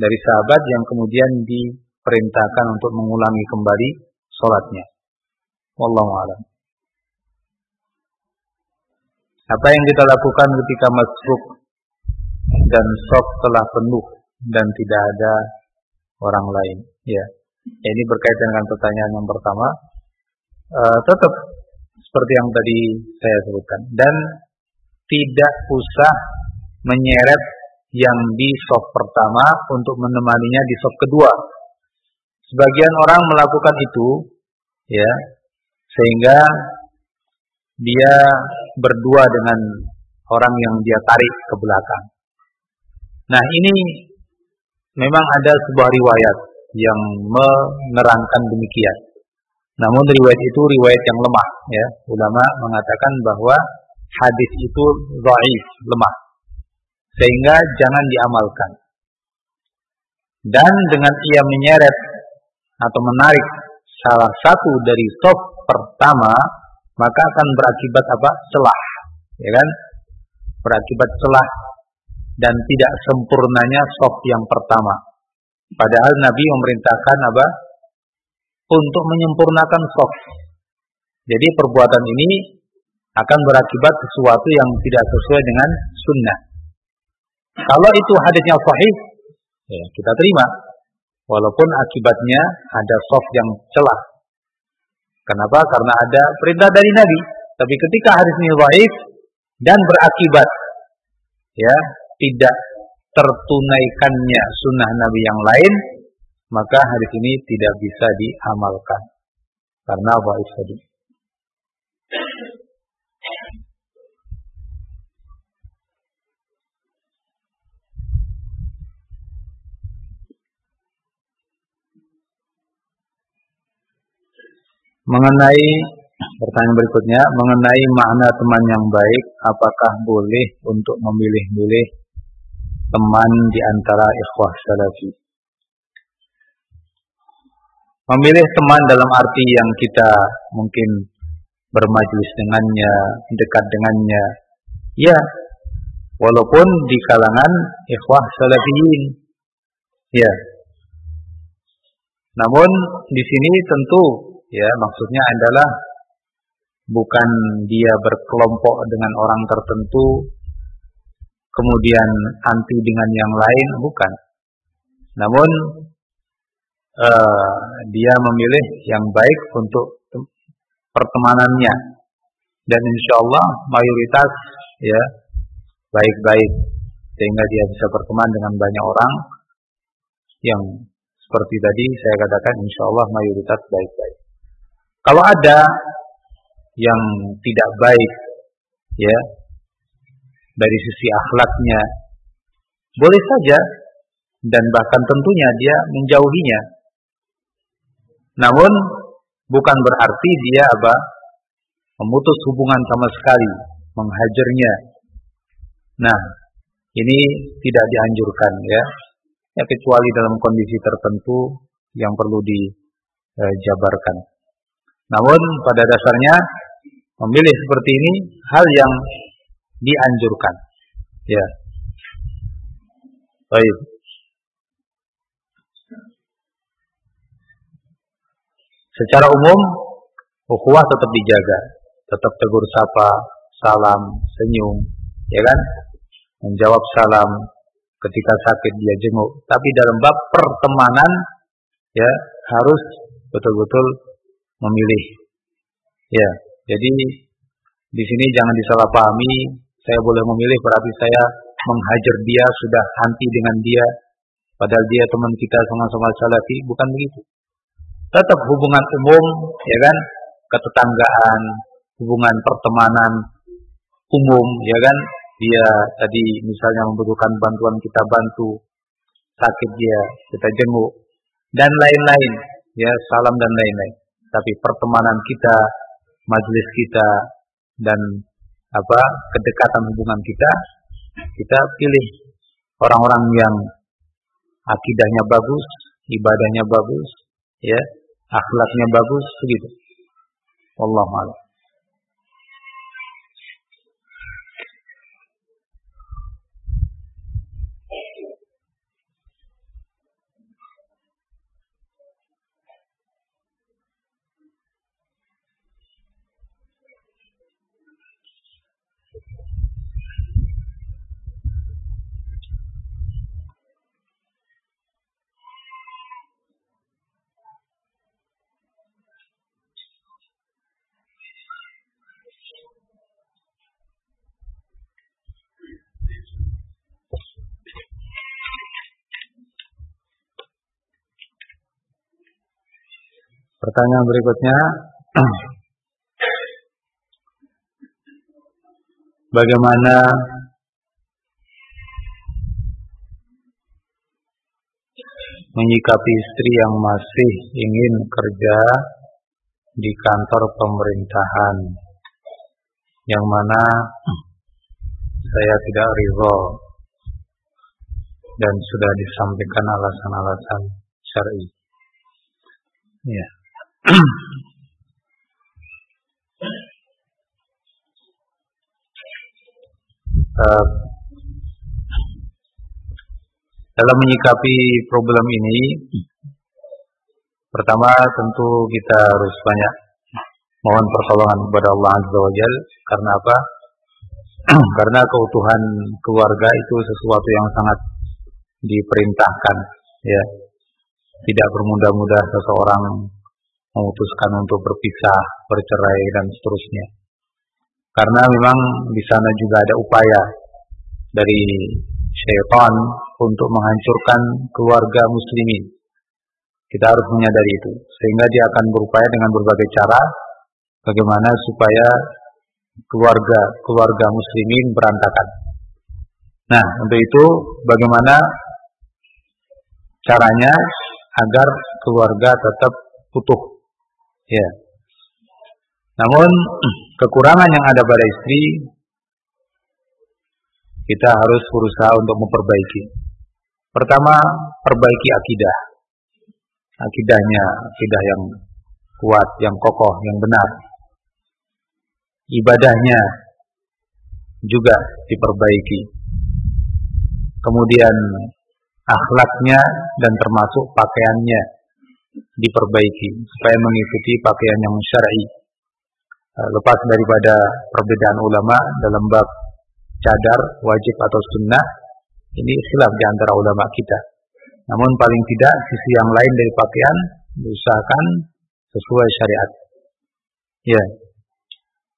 dari sahabat yang kemudian diperintahkan untuk mengulangi kembali sholatnya. Wallahu a'lam. Apa yang kita lakukan ketika masuk dan sok telah penuh dan tidak ada orang lain? Ya, ini berkaitan dengan pertanyaan yang pertama. Uh, tetap seperti yang tadi saya sebutkan dan tidak usah menyeret yang di soft pertama untuk menemaninya di soft kedua. Sebagian orang melakukan itu ya sehingga dia berdua dengan orang yang dia tarik ke belakang. Nah, ini memang ada sebuah riwayat yang menerangkan demikian. Namun riwayat itu riwayat yang lemah ya. Ulama mengatakan bahwa hadis itu dhaif, lemah sehingga jangan diamalkan. Dan dengan ia menyeret atau menarik salah satu dari sop pertama, maka akan berakibat apa? celah, ya kan? Berakibat celah dan tidak sempurnanya sop yang pertama. Padahal Nabi memerintahkan apa? untuk menyempurnakan soft. Jadi perbuatan ini akan berakibat sesuatu yang tidak sesuai dengan sunnah. Kalau itu hadisnya sahih, ya kita terima. Walaupun akibatnya ada soft yang celah. Kenapa? Karena ada perintah dari Nabi. Tapi ketika hadis ini sahih dan berakibat ya tidak tertunaikannya sunnah Nabi yang lain, maka hadis ini tidak bisa diamalkan karena dhaif tadi. Mengenai pertanyaan berikutnya, mengenai makna teman yang baik, apakah boleh untuk memilih-milih teman di antara ikhwah salafi? Memilih teman dalam arti yang kita mungkin bermajlis dengannya, dekat dengannya. Ya, walaupun di kalangan ikhwah salafiyin. Ya. Namun di sini tentu ya maksudnya adalah bukan dia berkelompok dengan orang tertentu kemudian anti dengan yang lain bukan. Namun uh, dia memilih yang baik untuk pertemanannya dan insya Allah mayoritas ya baik-baik sehingga dia bisa berteman dengan banyak orang yang seperti tadi saya katakan insya Allah mayoritas baik-baik. Kalau ada yang tidak baik ya dari sisi akhlaknya boleh saja dan bahkan tentunya dia menjauhinya. Namun bukan berarti dia apa memutus hubungan sama sekali, menghajarnya. Nah, ini tidak dianjurkan ya. Ya kecuali dalam kondisi tertentu yang perlu dijabarkan. Namun pada dasarnya memilih seperti ini hal yang dianjurkan. Ya. Baik. Secara umum ukhuwah tetap dijaga, tetap tegur sapa, salam, senyum, ya kan? Menjawab salam ketika sakit dia jenguk. Tapi dalam bab pertemanan ya harus betul-betul memilih. Ya, jadi di sini jangan disalahpahami. Saya boleh memilih berarti saya menghajar dia, sudah anti dengan dia. Padahal dia teman kita sama-sama salafi, bukan begitu. Tetap hubungan umum, ya kan? Ketetanggaan, hubungan pertemanan umum, ya kan? Dia tadi misalnya membutuhkan bantuan kita bantu, sakit dia kita jenguk dan lain-lain, ya salam dan lain-lain. Tapi pertemanan kita, majelis kita, dan apa kedekatan hubungan kita, kita pilih orang-orang yang akidahnya bagus, ibadahnya bagus, ya, akhlaknya bagus, begitu. Allah malam. Pertanyaan berikutnya, bagaimana menyikapi istri yang masih ingin kerja di kantor pemerintahan? Yang mana saya tidak ridho dan sudah disampaikan alasan-alasan syar'i. Ya uh, dalam menyikapi problem ini Pertama tentu kita harus banyak mohon pertolongan kepada Allah Azza wa Jal karena apa? karena keutuhan keluarga itu sesuatu yang sangat diperintahkan ya. Tidak bermudah-mudah seseorang memutuskan untuk berpisah, bercerai dan seterusnya. Karena memang di sana juga ada upaya dari syaitan untuk menghancurkan keluarga muslimin. Kita harus menyadari itu. Sehingga dia akan berupaya dengan berbagai cara bagaimana supaya keluarga keluarga muslimin berantakan. Nah, untuk itu bagaimana caranya agar keluarga tetap utuh. Ya. Namun kekurangan yang ada pada istri kita harus berusaha untuk memperbaiki. Pertama, perbaiki akidah. Akidahnya, akidah yang kuat, yang kokoh, yang benar. Ibadahnya juga diperbaiki. Kemudian akhlaknya dan termasuk pakaiannya diperbaiki supaya mengikuti pakaian yang syar'i. Eh, lepas daripada perbedaan ulama dalam bab cadar wajib atau sunnah ini khilaf di antara ulama kita. Namun paling tidak sisi yang lain dari pakaian diusahakan sesuai syariat. Ya.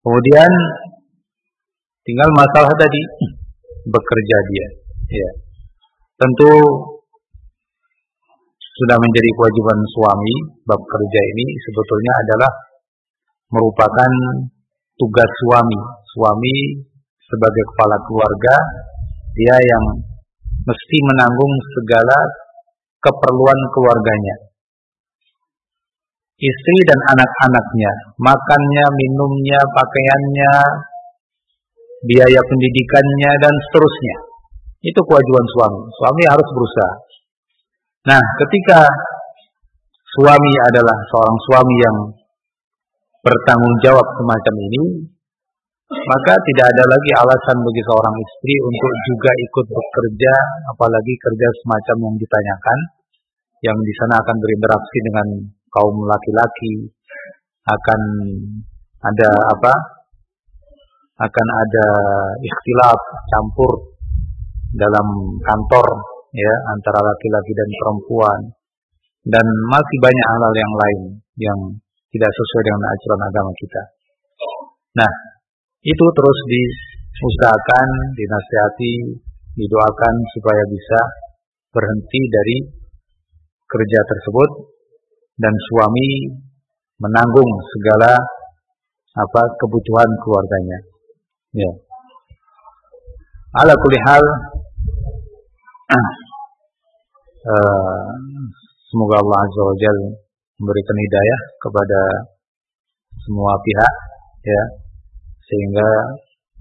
Kemudian tinggal masalah tadi bekerja dia. Ya. Tentu sudah menjadi kewajiban suami bab kerja ini sebetulnya adalah merupakan tugas suami. Suami sebagai kepala keluarga dia yang mesti menanggung segala keperluan keluarganya. Istri dan anak-anaknya, makannya, minumnya, pakaiannya, biaya pendidikannya dan seterusnya. Itu kewajiban suami. Suami harus berusaha. Nah, ketika suami adalah seorang suami yang bertanggung jawab semacam ini, maka tidak ada lagi alasan bagi seorang istri untuk juga ikut bekerja, apalagi kerja semacam yang ditanyakan, yang di sana akan berinteraksi dengan kaum laki-laki, akan ada apa? Akan ada ikhtilaf, campur dalam kantor ya antara laki-laki dan perempuan dan masih banyak hal-hal yang lain yang tidak sesuai dengan ajaran agama kita. Nah, itu terus diusahakan, dinasihati, didoakan supaya bisa berhenti dari kerja tersebut dan suami menanggung segala apa kebutuhan keluarganya. Ya. Ala kulihal uh, semoga Allah Azza wa Jalla memberikan hidayah kepada semua pihak ya sehingga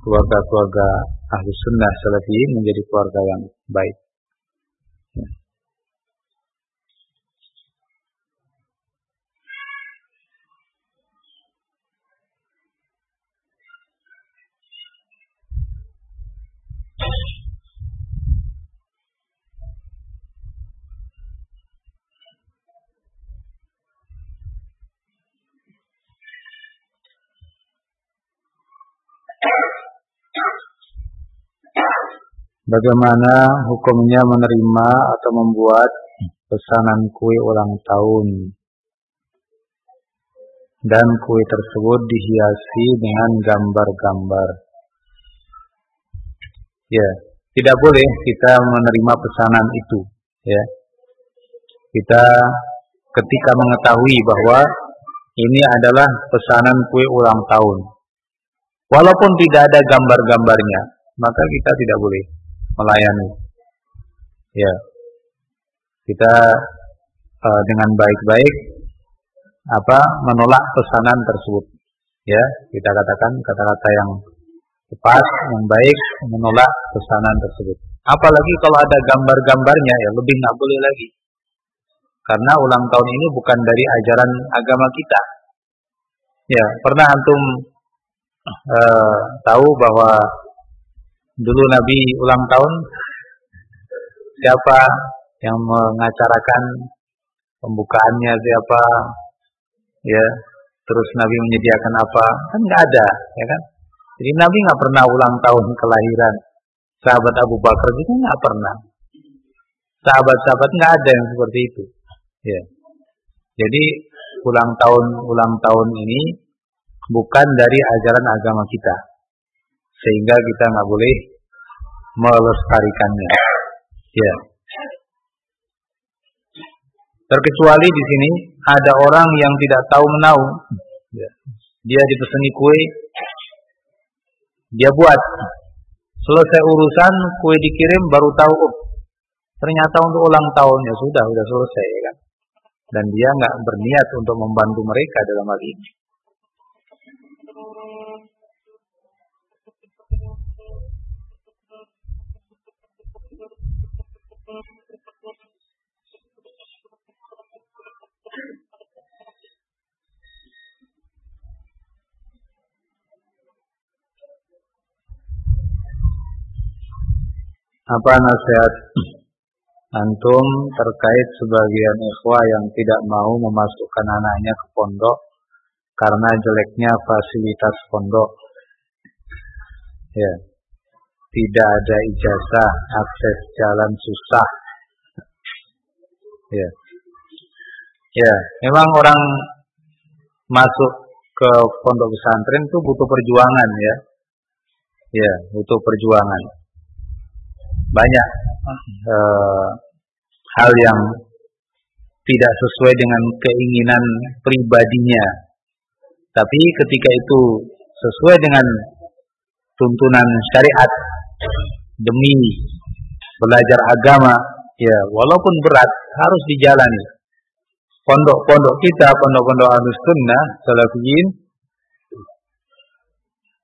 keluarga-keluarga ahli sunnah salafiyin menjadi keluarga yang baik. Bagaimana hukumnya menerima atau membuat pesanan kue ulang tahun dan kue tersebut dihiasi dengan gambar-gambar. Ya, tidak boleh kita menerima pesanan itu, ya. Kita ketika mengetahui bahwa ini adalah pesanan kue ulang tahun. Walaupun tidak ada gambar-gambarnya, maka kita tidak boleh melayani. Ya. Kita uh, dengan baik-baik apa menolak pesanan tersebut. Ya, kita katakan kata-kata yang tepat, yang baik menolak pesanan tersebut. Apalagi kalau ada gambar-gambarnya ya lebih nggak boleh lagi. Karena ulang tahun ini bukan dari ajaran agama kita. Ya, pernah antum uh, tahu bahwa dulu Nabi ulang tahun siapa yang mengacarakan pembukaannya siapa, ya, terus Nabi menyediakan apa, kan nggak ada, ya kan? Jadi Nabi nggak pernah ulang tahun kelahiran. Sahabat Abu Bakar juga nggak pernah. Sahabat-sahabat nggak ada yang seperti itu. Ya. Jadi ulang tahun ulang tahun ini bukan dari ajaran agama kita, sehingga kita nggak boleh melestarikannya. Ya. Terkecuali di sini ada orang yang tidak tahu menau. Ya. Dia dipeseni kue, dia buat. Selesai urusan, kue dikirim baru tahu, oh, ternyata untuk ulang tahun ya sudah, sudah selesai ya kan. Dan dia nggak berniat untuk membantu mereka dalam hal ini. Apa nasihat antum terkait sebagian ikhwah yang tidak mau memasukkan anaknya ke pondok karena jeleknya fasilitas pondok? Ya. Tidak ada ijazah, akses jalan susah. Ya. Ya, memang orang masuk ke pondok pesantren itu butuh perjuangan ya. Ya, butuh perjuangan banyak uh, hal yang tidak sesuai dengan keinginan pribadinya. Tapi ketika itu sesuai dengan tuntunan syariat demi belajar agama, ya walaupun berat harus dijalani. Pondok-pondok kita, pondok-pondok Ahlus Sunnah, Salafiyin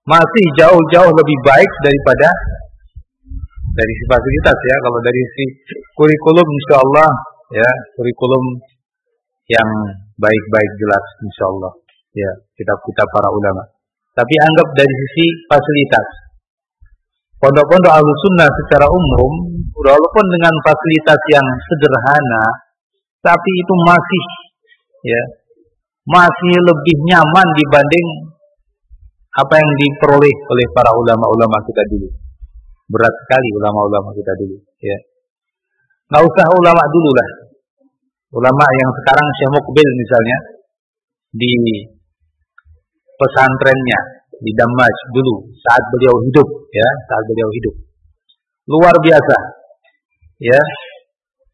masih jauh-jauh lebih baik daripada dari si fasilitas ya. Kalau dari si kurikulum insya Allah ya kurikulum yang baik-baik jelas insya Allah ya kitab-kitab para ulama. Tapi anggap dari sisi fasilitas pondok-pondok al sunnah secara umum walaupun dengan fasilitas yang sederhana tapi itu masih ya masih lebih nyaman dibanding apa yang diperoleh oleh para ulama-ulama kita dulu Berat sekali ulama-ulama kita dulu, ya. Nggak usah ulama dulu lah. Ulama yang sekarang Syekh Mukbil misalnya di pesantrennya di Damaj dulu saat beliau hidup, ya, saat beliau hidup. Luar biasa. Ya.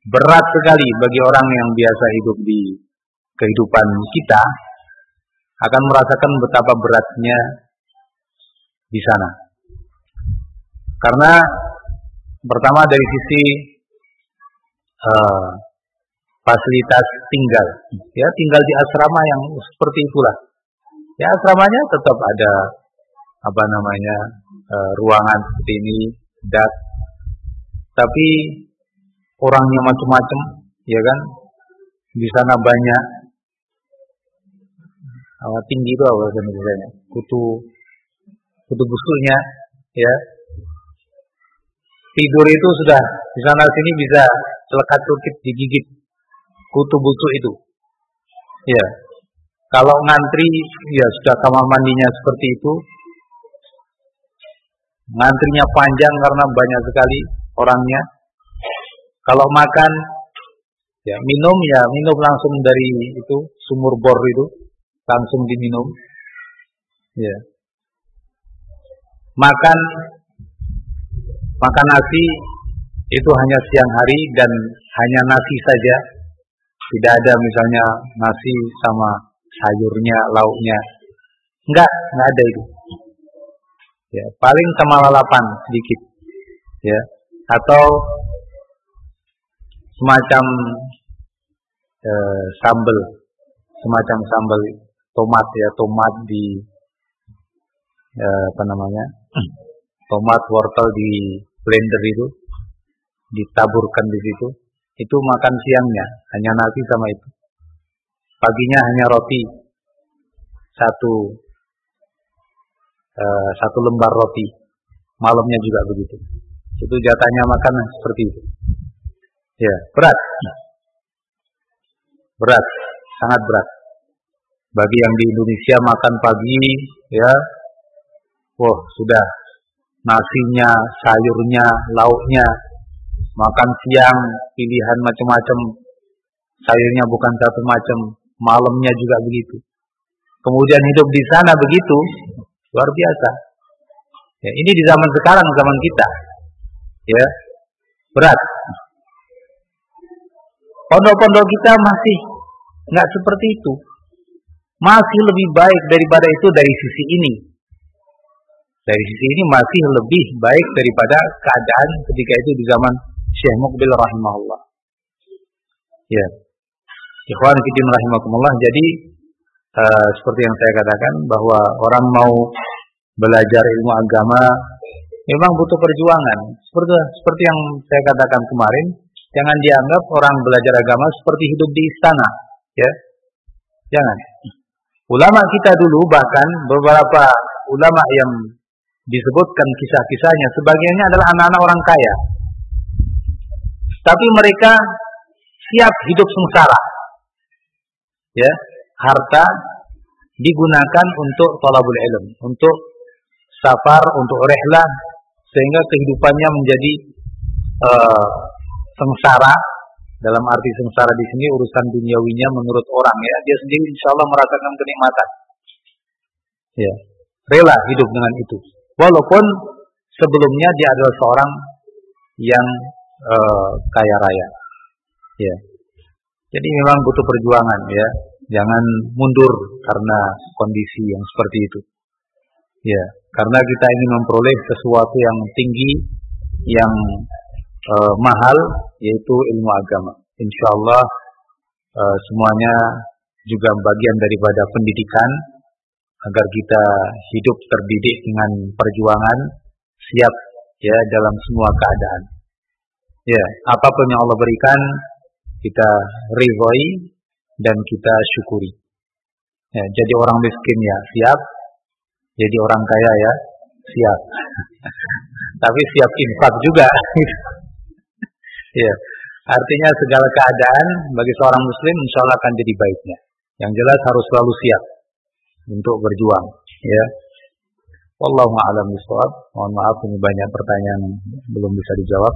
Berat sekali bagi orang yang biasa hidup di kehidupan kita akan merasakan betapa beratnya di sana. Karena pertama dari sisi uh, fasilitas tinggal, ya tinggal di asrama yang seperti itulah. Ya asramanya tetap ada apa namanya uh, ruangan seperti ini, dak. Tapi orangnya macam-macam, ya kan? Di sana banyak uh, tinggi itu apa misalnya kutu kutu busuknya, ya tidur itu sudah di sana sini bisa celekat celekit digigit kutu busuk itu. Ya. Kalau ngantri ya sudah kamar mandinya seperti itu. Ngantrinya panjang karena banyak sekali orangnya. Kalau makan ya minum ya minum langsung dari itu sumur bor itu langsung diminum. Ya. Makan maka nasi itu hanya siang hari dan hanya nasi saja. Tidak ada misalnya nasi sama sayurnya, lauknya. Enggak, enggak ada itu. Ya, paling sama lalapan sedikit. Ya, atau semacam eh, sambal, semacam sambal tomat ya, tomat di eh, apa namanya? tomat wortel di blender itu ditaburkan di situ itu makan siangnya hanya nasi sama itu paginya hanya roti. Satu uh, satu lembar roti. Malamnya juga begitu. Itu jatahnya makan seperti itu. Ya berat. Berat, sangat berat. Bagi yang di Indonesia makan pagi, ya, wah sudah. Nasinya, sayurnya, lauknya, makan siang pilihan macam-macam, sayurnya bukan satu macam, malamnya juga begitu. Kemudian hidup di sana begitu, luar biasa. Ya, ini di zaman sekarang, zaman kita, ya berat. Pondok-pondok kita masih nggak seperti itu, masih lebih baik daripada itu dari sisi ini. Dari sisi ini masih lebih baik daripada keadaan ketika itu di zaman Syekh Muqbil rahimahullah. Ya. Ikhwan fillah rahimakumullah. Jadi uh, seperti yang saya katakan bahwa orang mau belajar ilmu agama memang butuh perjuangan. Seperti seperti yang saya katakan kemarin, jangan dianggap orang belajar agama seperti hidup di istana, ya. Jangan. Ulama kita dulu bahkan beberapa ulama yang disebutkan kisah-kisahnya sebagiannya adalah anak-anak orang kaya. Tapi mereka siap hidup sengsara. Ya, harta digunakan untuk tolabul ilm, untuk safar, untuk rehlah sehingga kehidupannya menjadi uh, sengsara. Dalam arti sengsara di sini urusan duniawinya menurut orang ya. Dia sendiri insya Allah merasakan kenikmatan. Ya rela hidup dengan itu. Walaupun sebelumnya dia adalah seorang yang uh, kaya raya. Ya jadi memang butuh perjuangan ya. Jangan mundur karena kondisi yang seperti itu. Ya karena kita ingin memperoleh sesuatu yang tinggi yang uh, mahal yaitu ilmu agama. Insya Allah uh, semuanya juga bagian daripada pendidikan agar kita hidup terdidik dengan perjuangan siap ya dalam semua keadaan. Ya apa pun yang Allah berikan kita ridhoi dan kita syukuri ya jadi orang miskin ya siap jadi orang kaya ya siap. Tapi siap infak juga. ya. Artinya segala keadaan bagi seorang muslim insya Allah akan jadi baiknya. Yang jelas harus selalu siap untuk berjuang. Ya. Wallahu a'lam bishawab. Mohon maaf ini banyak pertanyaan belum bisa dijawab.